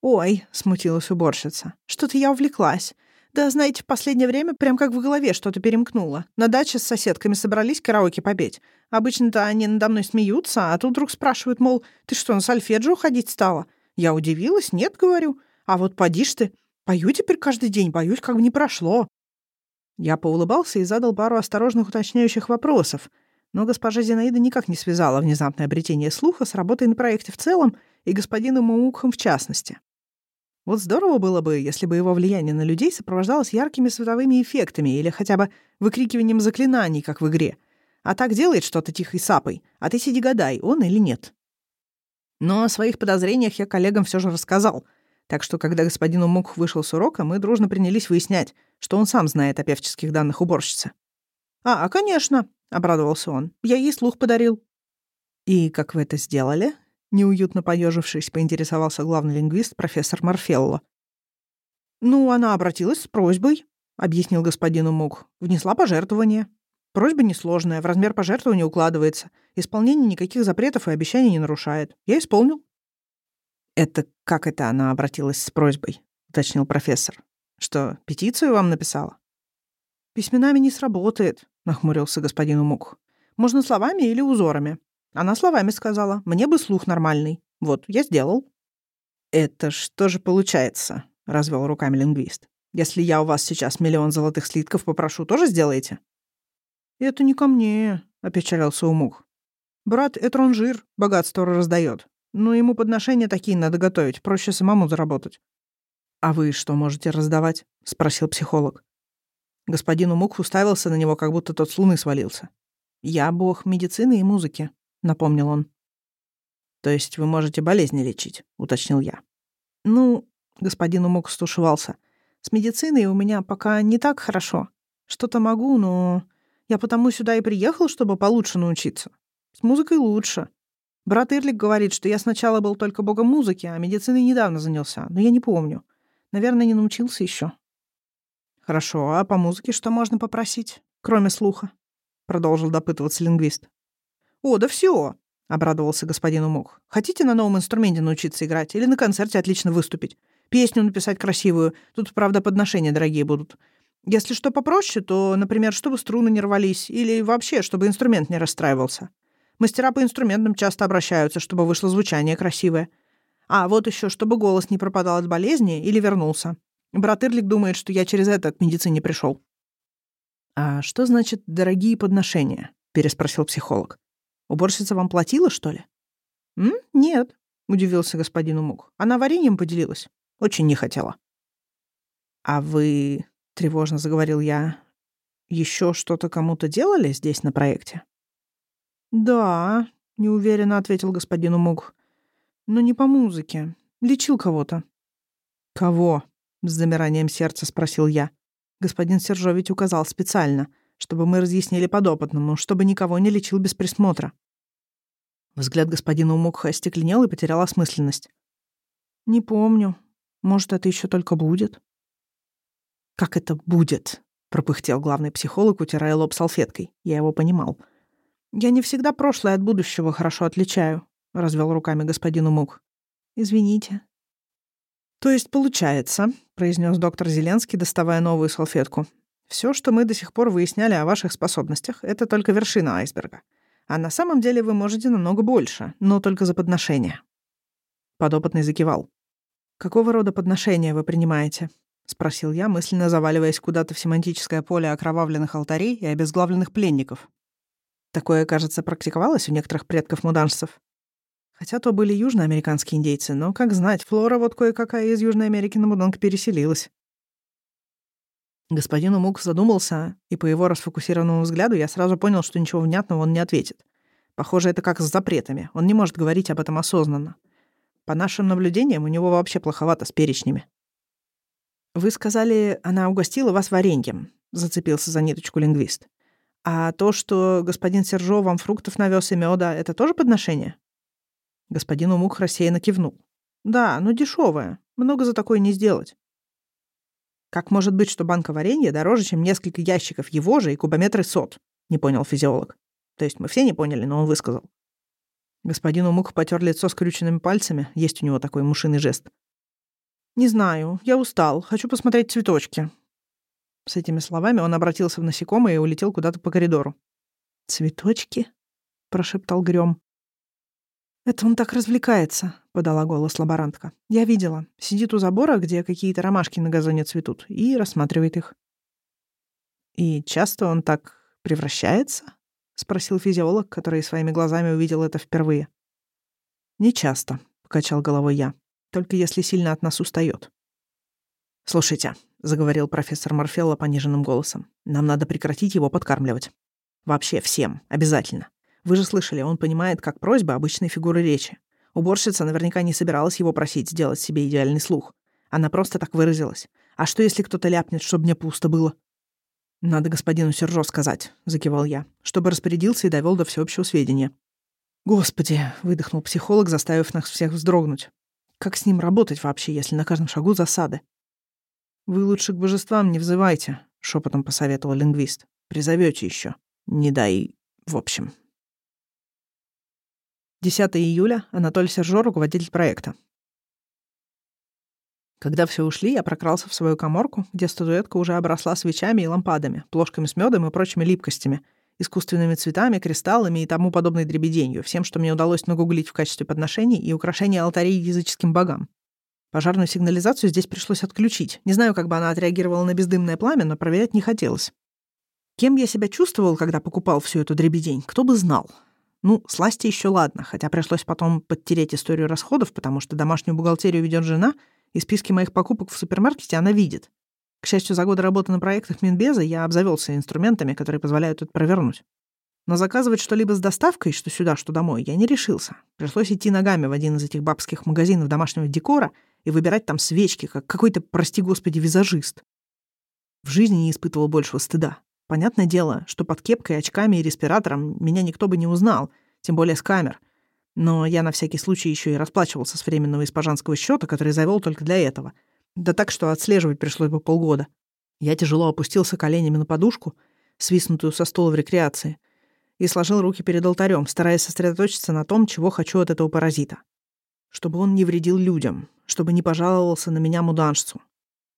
«Ой», — смутилась уборщица, — «что-то я увлеклась. Да, знаете, в последнее время прям как в голове что-то перемкнуло. На даче с соседками собрались караоке попеть. Обычно-то они надо мной смеются, а тут вдруг спрашивают, мол, ты что, на сольфеджио ходить стала? Я удивилась, нет, говорю. А вот поди ж ты. Пою теперь каждый день, боюсь, как бы не прошло. Я поулыбался и задал пару осторожных уточняющих вопросов, но госпожа Зинаида никак не связала внезапное обретение слуха с работой на проекте в целом и господином Маукхом в частности. Вот здорово было бы, если бы его влияние на людей сопровождалось яркими световыми эффектами или хотя бы выкрикиванием заклинаний, как в игре. А так делает что-то тихой сапой, а ты сиди гадай, он или нет. Но о своих подозрениях я коллегам все же рассказал. Так что, когда господин Умук вышел с урока, мы дружно принялись выяснять, что он сам знает о певческих данных уборщицы. «А, а конечно», — обрадовался он. «Я ей слух подарил». «И как вы это сделали?» Неуютно поежившись, поинтересовался главный лингвист профессор Марфелло. «Ну, она обратилась с просьбой», — объяснил господин Умук. «Внесла пожертвование. Просьба несложная, в размер пожертвования укладывается. Исполнение никаких запретов и обещаний не нарушает. Я исполнил». «Это как это она обратилась с просьбой?» — уточнил профессор. «Что, петицию вам написала?» «Письменами не сработает», — нахмурился господин Умук. «Можно словами или узорами. Она словами сказала. Мне бы слух нормальный. Вот, я сделал». «Это что же получается?» — развел руками лингвист. «Если я у вас сейчас миллион золотых слитков попрошу, тоже сделаете?» «Это не ко мне», — опечалился Умук. «Брат Этронжир богатство раздает. Но ему подношения такие надо готовить, проще самому заработать». «А вы что можете раздавать?» — спросил психолог. Господин Умук уставился на него, как будто тот с луны свалился. «Я бог медицины и музыки», — напомнил он. «То есть вы можете болезни лечить?» — уточнил я. «Ну...» — господин Умук стушевался. «С медициной у меня пока не так хорошо. Что-то могу, но я потому сюда и приехал, чтобы получше научиться. С музыкой лучше. Брат Ирлик говорит, что я сначала был только богом музыки, а медициной недавно занялся, но я не помню. Наверное, не научился еще. Хорошо, а по музыке что можно попросить, кроме слуха? Продолжил допытываться лингвист. О, да все, обрадовался господин Умок. Хотите на новом инструменте научиться играть или на концерте отлично выступить? Песню написать красивую. Тут, правда, подношения дорогие будут. Если что попроще, то, например, чтобы струны не рвались, или вообще, чтобы инструмент не расстраивался. Мастера по инструментам часто обращаются, чтобы вышло звучание красивое. А вот еще, чтобы голос не пропадал от болезни или вернулся. Брат Ирлик думает, что я через это к медицине пришел. «А что значит «дорогие подношения»?» — переспросил психолог. «Уборщица вам платила, что ли?» «М? Нет», — удивился господин Умук. «Она вареньем поделилась. Очень не хотела». «А вы — тревожно заговорил я. Еще что-то кому-то делали здесь на проекте?» «Да», — неуверенно ответил господин Умуг. «Но не по музыке. Лечил кого-то». «Кого?» — с замиранием сердца спросил я. Господин Сержо ведь указал специально, чтобы мы разъяснили подопытному, чтобы никого не лечил без присмотра. Взгляд господина Умукха остекленел и потерял осмысленность. «Не помню. Может, это еще только будет?» «Как это будет?» — пропыхтел главный психолог, утирая лоб салфеткой. Я его понимал. «Я не всегда прошлое от будущего хорошо отличаю», — развел руками господин Умук. «Извините». «То есть получается», — произнес доктор Зеленский, доставая новую салфетку, «все, что мы до сих пор выясняли о ваших способностях, это только вершина айсберга. А на самом деле вы можете намного больше, но только за подношение». Подопытный закивал. «Какого рода подношения вы принимаете?» — спросил я, мысленно заваливаясь куда-то в семантическое поле окровавленных алтарей и обезглавленных пленников. Такое, кажется, практиковалось у некоторых предков муданжцев. Хотя то были южноамериканские индейцы, но, как знать, флора вот кое-какая из Южной Америки на Муданг переселилась. Господин Умук задумался, и по его расфокусированному взгляду я сразу понял, что ничего внятного он не ответит. Похоже, это как с запретами. Он не может говорить об этом осознанно. По нашим наблюдениям, у него вообще плоховато с перечнями. «Вы сказали, она угостила вас вареньем», — зацепился за ниточку лингвист. «А то, что господин Сержо вам фруктов навез и меда, это тоже подношение?» Господин Умук рассеянно кивнул. «Да, но дешевое. Много за такое не сделать». «Как может быть, что банка варенья дороже, чем несколько ящиков его же и кубометры сот?» — не понял физиолог. То есть мы все не поняли, но он высказал. Господин Умук потер лицо скрюченными пальцами, есть у него такой мушиный жест. «Не знаю. Я устал. Хочу посмотреть цветочки». С этими словами он обратился в насекомое и улетел куда-то по коридору. «Цветочки?» — прошептал Грём. «Это он так развлекается», — подала голос лаборантка. «Я видела. Сидит у забора, где какие-то ромашки на газоне цветут, и рассматривает их». «И часто он так превращается?» — спросил физиолог, который своими глазами увидел это впервые. «Не часто», — покачал головой я только если сильно от нас устает. «Слушайте», — заговорил профессор Морфелло пониженным голосом, «нам надо прекратить его подкармливать. Вообще всем, обязательно. Вы же слышали, он понимает как просьба обычной фигуры речи. Уборщица наверняка не собиралась его просить сделать себе идеальный слух. Она просто так выразилась. А что, если кто-то ляпнет, чтобы мне пусто было? «Надо господину Сержо сказать», — закивал я, чтобы распорядился и довел до всеобщего сведения. «Господи», — выдохнул психолог, заставив нас всех вздрогнуть. «Как с ним работать вообще, если на каждом шагу засады?» «Вы лучше к божествам не взывайте», — шепотом посоветовал лингвист. «Призовете еще. Не дай... в общем». 10 июля. Анатолий Сержо, руководитель проекта. Когда все ушли, я прокрался в свою коморку, где статуэтка уже обросла свечами и лампадами, плошками с медом и прочими липкостями, искусственными цветами, кристаллами и тому подобной дребеденью, всем, что мне удалось нагуглить в качестве подношений и украшения алтарей языческим богам. Пожарную сигнализацию здесь пришлось отключить. Не знаю, как бы она отреагировала на бездымное пламя, но проверять не хотелось. Кем я себя чувствовал, когда покупал всю эту дребедень, кто бы знал. Ну, сласти еще ладно, хотя пришлось потом подтереть историю расходов, потому что домашнюю бухгалтерию ведет жена — и списки моих покупок в супермаркете она видит. К счастью, за годы работы на проектах Минбеза я обзавелся инструментами, которые позволяют это провернуть. Но заказывать что-либо с доставкой, что сюда, что домой, я не решился. Пришлось идти ногами в один из этих бабских магазинов домашнего декора и выбирать там свечки, как какой-то, прости господи, визажист. В жизни не испытывал большего стыда. Понятное дело, что под кепкой, очками и респиратором меня никто бы не узнал, тем более с камер — но я на всякий случай еще и расплачивался с временного испажанского счета, который завел только для этого. Да так, что отслеживать пришлось бы полгода. Я тяжело опустился коленями на подушку, свистнутую со стула в рекреации, и сложил руки перед алтарем, стараясь сосредоточиться на том, чего хочу от этого паразита. Чтобы он не вредил людям, чтобы не пожаловался на меня муданшцу,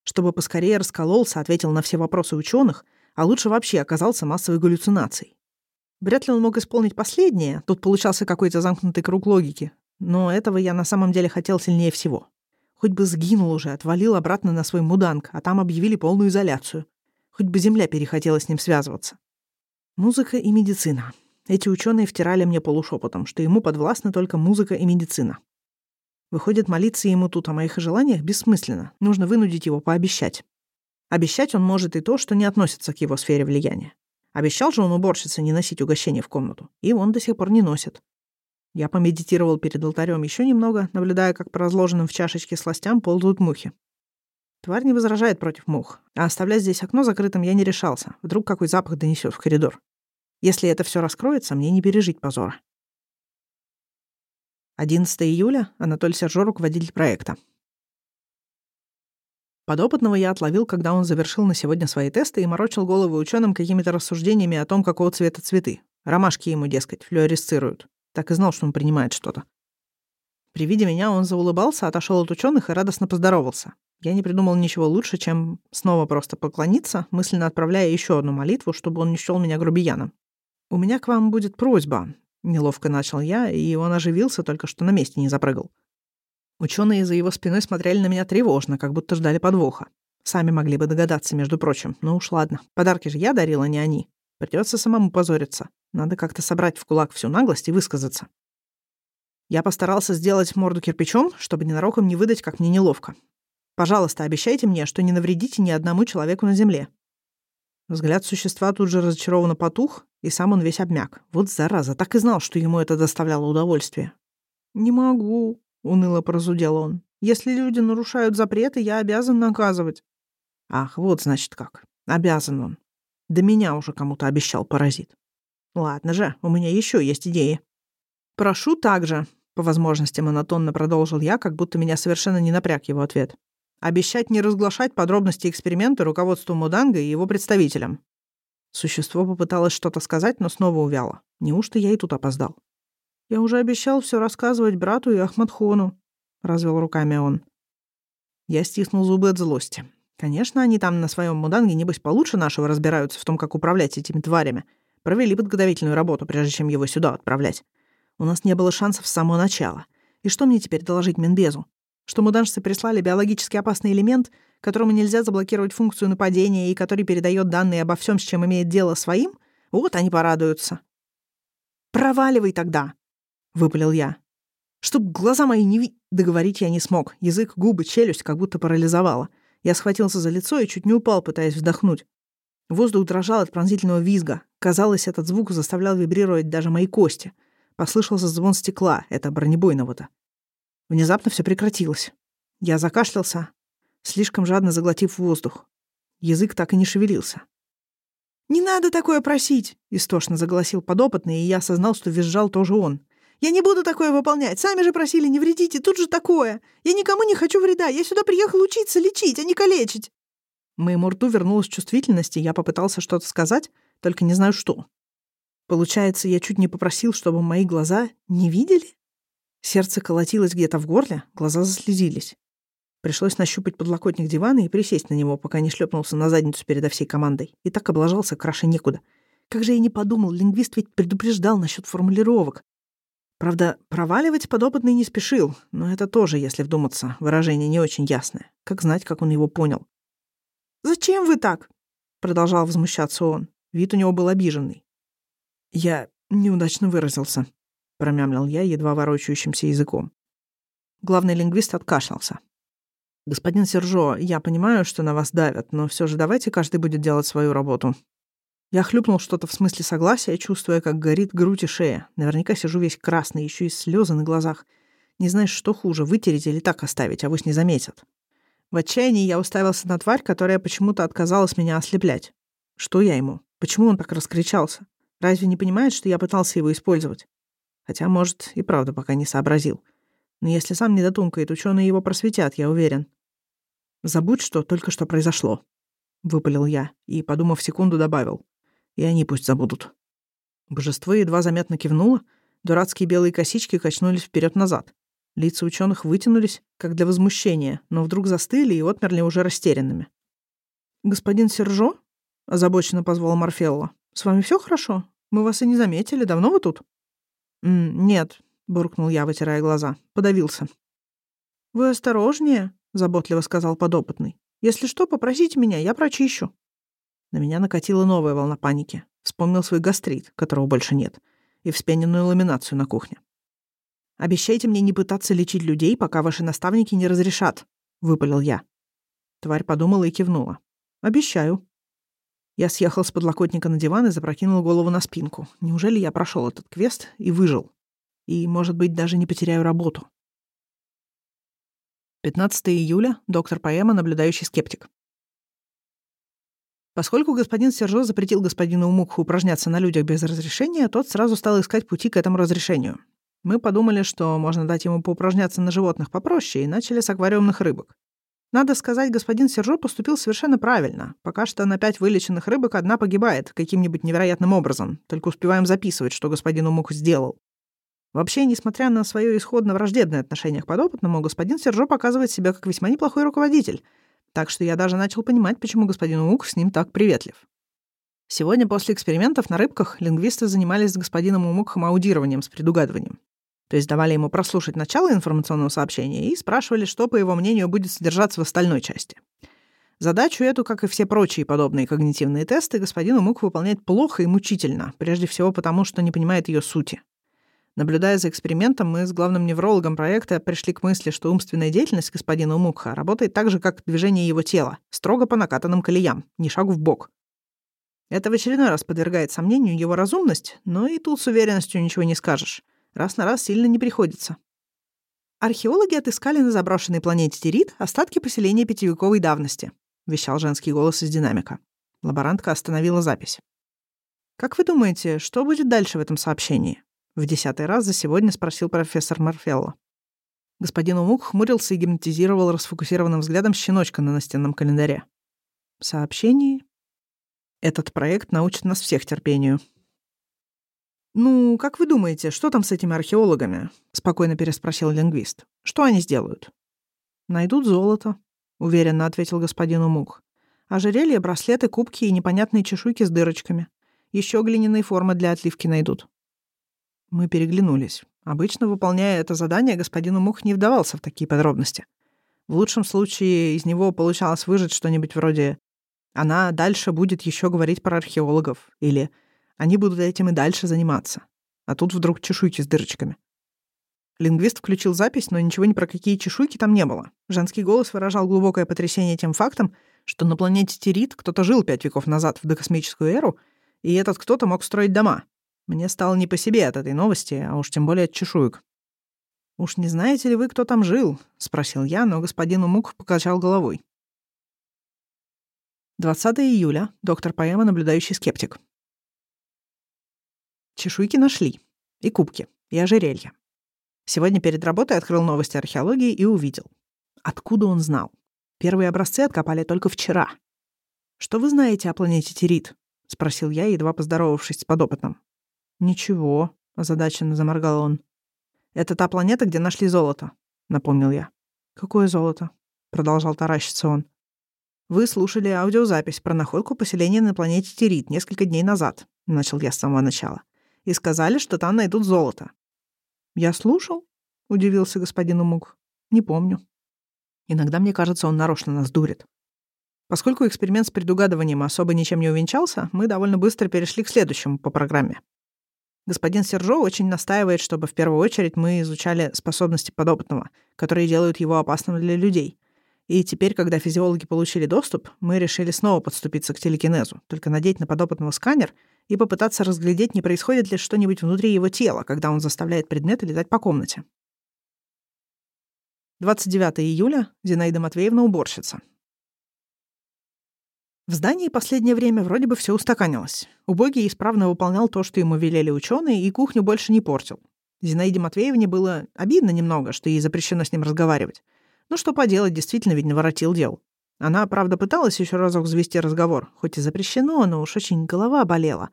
чтобы поскорее раскололся, ответил на все вопросы ученых, а лучше вообще оказался массовой галлюцинацией. Вряд ли он мог исполнить последнее, тут получался какой-то замкнутый круг логики. Но этого я на самом деле хотел сильнее всего. Хоть бы сгинул уже, отвалил обратно на свой муданг, а там объявили полную изоляцию. Хоть бы земля перехотела с ним связываться. Музыка и медицина. Эти ученые втирали мне полушепотом, что ему подвластны только музыка и медицина. Выходит, молиться ему тут о моих желаниях бессмысленно. Нужно вынудить его пообещать. Обещать он может и то, что не относится к его сфере влияния. Обещал же он уборщице не носить угощение в комнату, и он до сих пор не носит. Я помедитировал перед алтарем еще немного, наблюдая, как по разложенным в чашечке сластям ползают мухи. Тварь не возражает против мух, а оставлять здесь окно закрытым я не решался. Вдруг какой запах донесет в коридор. Если это все раскроется, мне не пережить позора. 11 июля. Анатолий Сержо, руководитель проекта. Подопытного я отловил, когда он завершил на сегодня свои тесты и морочил головы ученым какими-то рассуждениями о том, какого цвета цветы. Ромашки ему, дескать, флюоресцируют. Так и знал, что он принимает что-то. При виде меня он заулыбался, отошел от ученых и радостно поздоровался. Я не придумал ничего лучше, чем снова просто поклониться, мысленно отправляя еще одну молитву, чтобы он не счел меня грубияном. «У меня к вам будет просьба», — неловко начал я, и он оживился, только что на месте не запрыгал. Ученые за его спиной смотрели на меня тревожно, как будто ждали подвоха. Сами могли бы догадаться, между прочим. Ну уж ладно. Подарки же я дарила, не они. Придется самому позориться. Надо как-то собрать в кулак всю наглость и высказаться. Я постарался сделать морду кирпичом, чтобы ненароком не выдать, как мне неловко. Пожалуйста, обещайте мне, что не навредите ни одному человеку на Земле. Взгляд существа тут же разочарованно потух, и сам он весь обмяк. Вот зараза, так и знал, что ему это доставляло удовольствие. «Не могу», — уныло прозудел он. «Если люди нарушают запреты, я обязан наказывать». «Ах, вот, значит, как. Обязан он. Да меня уже кому-то обещал паразит. Ладно же, у меня еще есть идеи». «Прошу также», — по возможности монотонно продолжил я, как будто меня совершенно не напряг его ответ. «Обещать не разглашать подробности эксперимента руководству Муданга и его представителям». Существо попыталось что-то сказать, но снова увяло. Неужто я и тут опоздал? «Я уже обещал все рассказывать брату и Ахмадхону», — развел руками он. Я стиснул зубы от злости. Конечно, они там на своем муданге, небось, получше нашего разбираются в том, как управлять этими тварями. Провели подготовительную работу, прежде чем его сюда отправлять. У нас не было шансов с самого начала. И что мне теперь доложить Минбезу? Что муданжцы прислали биологически опасный элемент, которому нельзя заблокировать функцию нападения и который передает данные обо всем, с чем имеет дело своим? Вот они порадуются. «Проваливай тогда!» — выпалил я. Чтоб глаза мои не ви... Договорить я не смог. Язык, губы, челюсть как будто парализовало. Я схватился за лицо и чуть не упал, пытаясь вдохнуть. Воздух дрожал от пронзительного визга. Казалось, этот звук заставлял вибрировать даже мои кости. Послышался звон стекла, это бронебойного-то. Внезапно все прекратилось. Я закашлялся, слишком жадно заглотив воздух. Язык так и не шевелился. «Не надо такое просить!» — истошно заголосил подопытный, и я осознал, что визжал тоже он. «Я не буду такое выполнять! Сами же просили, не вредите! Тут же такое! Я никому не хочу вреда! Я сюда приехал учиться лечить, а не калечить!» Моему рту вернулась чувствительность, и я попытался что-то сказать, только не знаю что. Получается, я чуть не попросил, чтобы мои глаза не видели? Сердце колотилось где-то в горле, глаза заслезились. Пришлось нащупать подлокотник дивана и присесть на него, пока не шлепнулся на задницу передо всей командой. И так облажался, краше некуда. Как же я не подумал, лингвист ведь предупреждал насчет формулировок. Правда, проваливать подопытный не спешил, но это тоже, если вдуматься, выражение не очень ясное. Как знать, как он его понял. «Зачем вы так?» — продолжал возмущаться он. Вид у него был обиженный. «Я неудачно выразился», — промямлил я, едва ворочающимся языком. Главный лингвист откашлялся. «Господин Сержо, я понимаю, что на вас давят, но все же давайте каждый будет делать свою работу». Я хлюпнул что-то в смысле согласия, чувствуя, как горит грудь и шея. Наверняка сижу весь красный, еще и слезы на глазах. Не знаешь, что хуже, вытереть или так оставить, а авось не заметят. В отчаянии я уставился на тварь, которая почему-то отказалась меня ослеплять. Что я ему? Почему он так раскричался? Разве не понимает, что я пытался его использовать? Хотя, может, и правда пока не сообразил. Но если сам не дотумкает, ученые его просветят, я уверен. «Забудь, что только что произошло», — выпалил я и, подумав секунду, добавил. «И они пусть забудут». Божество едва заметно кивнуло, дурацкие белые косички качнулись вперед назад Лица ученых вытянулись, как для возмущения, но вдруг застыли и отмерли уже растерянными. «Господин Сержо?» — озабоченно позвал Морфелло. «С вами все хорошо? Мы вас и не заметили. Давно вы тут?» «М «Нет», — буркнул я, вытирая глаза. Подавился. «Вы осторожнее», — заботливо сказал подопытный. «Если что, попросите меня, я прочищу». На меня накатила новая волна паники. Вспомнил свой гастрит, которого больше нет, и вспененную ламинацию на кухне. «Обещайте мне не пытаться лечить людей, пока ваши наставники не разрешат», — выпалил я. Тварь подумала и кивнула. «Обещаю». Я съехал с подлокотника на диван и запрокинул голову на спинку. Неужели я прошел этот квест и выжил? И, может быть, даже не потеряю работу? 15 июля. Доктор Поэма, наблюдающий скептик. Поскольку господин Сержо запретил господину Умукху упражняться на людях без разрешения, тот сразу стал искать пути к этому разрешению. Мы подумали, что можно дать ему поупражняться на животных попроще, и начали с аквариумных рыбок. Надо сказать, господин Сержо поступил совершенно правильно. Пока что на пять вылеченных рыбок одна погибает каким-нибудь невероятным образом. Только успеваем записывать, что господин Умук сделал. Вообще, несмотря на свое исходно враждебное отношение к подопытному, господин Сержо показывает себя как весьма неплохой руководитель. Так что я даже начал понимать, почему господин Умук с ним так приветлив. Сегодня после экспериментов на рыбках лингвисты занимались с господином Умукхом аудированием с предугадыванием. То есть давали ему прослушать начало информационного сообщения и спрашивали, что, по его мнению, будет содержаться в остальной части. Задачу эту, как и все прочие подобные когнитивные тесты, господин Умук выполняет плохо и мучительно, прежде всего потому, что не понимает ее сути. Наблюдая за экспериментом, мы с главным неврологом проекта пришли к мысли, что умственная деятельность господина Умукха работает так же, как движение его тела, строго по накатанным колеям, ни шагу в бок. Это в очередной раз подвергает сомнению его разумность, но и тут с уверенностью ничего не скажешь. Раз на раз сильно не приходится. Археологи отыскали на заброшенной планете Терит остатки поселения пятивековой давности, вещал женский голос из динамика. Лаборантка остановила запись. «Как вы думаете, что будет дальше в этом сообщении?» В десятый раз за сегодня спросил профессор Марфелло. Господин Умук хмурился и гипнотизировал расфокусированным взглядом щеночка на настенном календаре. «Сообщение? Этот проект научит нас всех терпению», «Ну, как вы думаете, что там с этими археологами?» — спокойно переспросил лингвист. «Что они сделают?» «Найдут золото», — уверенно ответил господин Умук. «Ожерелья, браслеты, кубки и непонятные чешуйки с дырочками. Еще глиняные формы для отливки найдут». Мы переглянулись. Обычно, выполняя это задание, господин Умук не вдавался в такие подробности. В лучшем случае из него получалось выжить что-нибудь вроде «Она дальше будет еще говорить про археологов» или они будут этим и дальше заниматься. А тут вдруг чешуйки с дырочками. Лингвист включил запись, но ничего ни про какие чешуйки там не было. Женский голос выражал глубокое потрясение тем фактом, что на планете Терит кто-то жил пять веков назад в докосмическую эру, и этот кто-то мог строить дома. Мне стало не по себе от этой новости, а уж тем более от чешуек. «Уж не знаете ли вы, кто там жил?» — спросил я, но господин Умук покачал головой. 20 июля. Доктор Поэма, наблюдающий скептик. Чешуйки нашли. И кубки. И ожерелья. Сегодня перед работой открыл новости археологии и увидел. Откуда он знал? Первые образцы откопали только вчера. «Что вы знаете о планете Тирит?» — спросил я, едва поздоровавшись с подопытным. «Ничего», — озадаченно заморгал он. «Это та планета, где нашли золото», — напомнил я. «Какое золото?» — продолжал таращиться он. «Вы слушали аудиозапись про находку поселения на планете Тирит несколько дней назад», — начал я с самого начала. «И сказали, что там найдут золото». «Я слушал?» — удивился господин Умук. «Не помню». Иногда мне кажется, он нарочно нас дурит. Поскольку эксперимент с предугадыванием особо ничем не увенчался, мы довольно быстро перешли к следующему по программе. Господин Сержо очень настаивает, чтобы в первую очередь мы изучали способности подопытного, которые делают его опасным для людей. И теперь, когда физиологи получили доступ, мы решили снова подступиться к телекинезу, только надеть на подопытного сканер и попытаться разглядеть, не происходит ли что-нибудь внутри его тела, когда он заставляет предметы летать по комнате. 29 июля. Зинаида Матвеевна уборщица. В здании последнее время вроде бы все устаканилось. Убогий исправно выполнял то, что ему велели ученые, и кухню больше не портил. Зинаиде Матвеевне было обидно немного, что ей запрещено с ним разговаривать. Ну что поделать, действительно ведь наворотил дел. Она, правда, пыталась еще разок завести разговор, хоть и запрещено, но уж очень голова болела.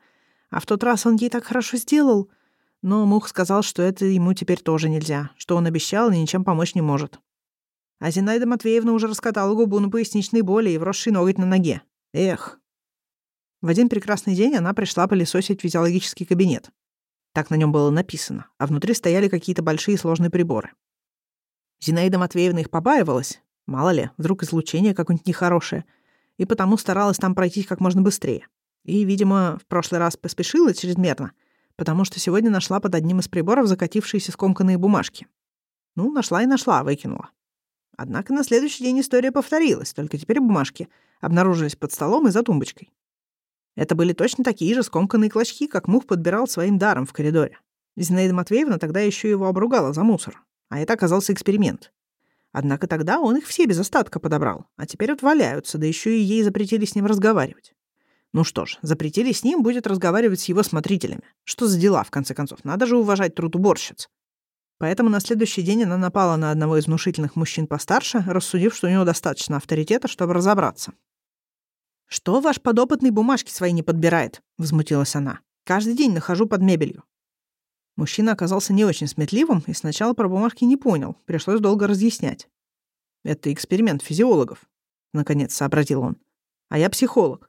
А в тот раз он ей так хорошо сделал. Но Мух сказал, что это ему теперь тоже нельзя, что он обещал и ничем помочь не может. А Зинаида Матвеевна уже раскатала губу на поясничной боли и вросший ноготь на ноге. Эх. В один прекрасный день она пришла пылесосить физиологический кабинет. Так на нем было написано, а внутри стояли какие-то большие сложные приборы. Зинаида Матвеевна их побаивалась, мало ли, вдруг излучение какое-нибудь нехорошее, и потому старалась там пройти как можно быстрее. И, видимо, в прошлый раз поспешила чрезмерно, потому что сегодня нашла под одним из приборов закатившиеся скомканные бумажки. Ну, нашла и нашла, выкинула. Однако на следующий день история повторилась, только теперь бумажки обнаружились под столом и за тумбочкой. Это были точно такие же скомканные клочки, как Мух подбирал своим даром в коридоре. Зинаида Матвеевна тогда еще его обругала за мусор, а это оказался эксперимент. Однако тогда он их все без остатка подобрал, а теперь вот валяются, да еще и ей запретили с ним разговаривать. Ну что ж, запретили с ним, будет разговаривать с его смотрителями. Что за дела, в конце концов? Надо же уважать труд уборщиц. Поэтому на следующий день она напала на одного из внушительных мужчин постарше, рассудив, что у него достаточно авторитета, чтобы разобраться. «Что ваш подопытный бумажки свои не подбирает?» — возмутилась она. «Каждый день нахожу под мебелью». Мужчина оказался не очень сметливым и сначала про бумажки не понял, пришлось долго разъяснять. «Это эксперимент физиологов», — наконец сообразил он. «А я психолог».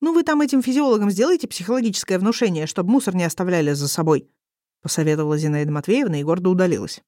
«Ну вы там этим физиологам сделайте психологическое внушение, чтобы мусор не оставляли за собой», посоветовала Зинаида Матвеевна и гордо удалилась.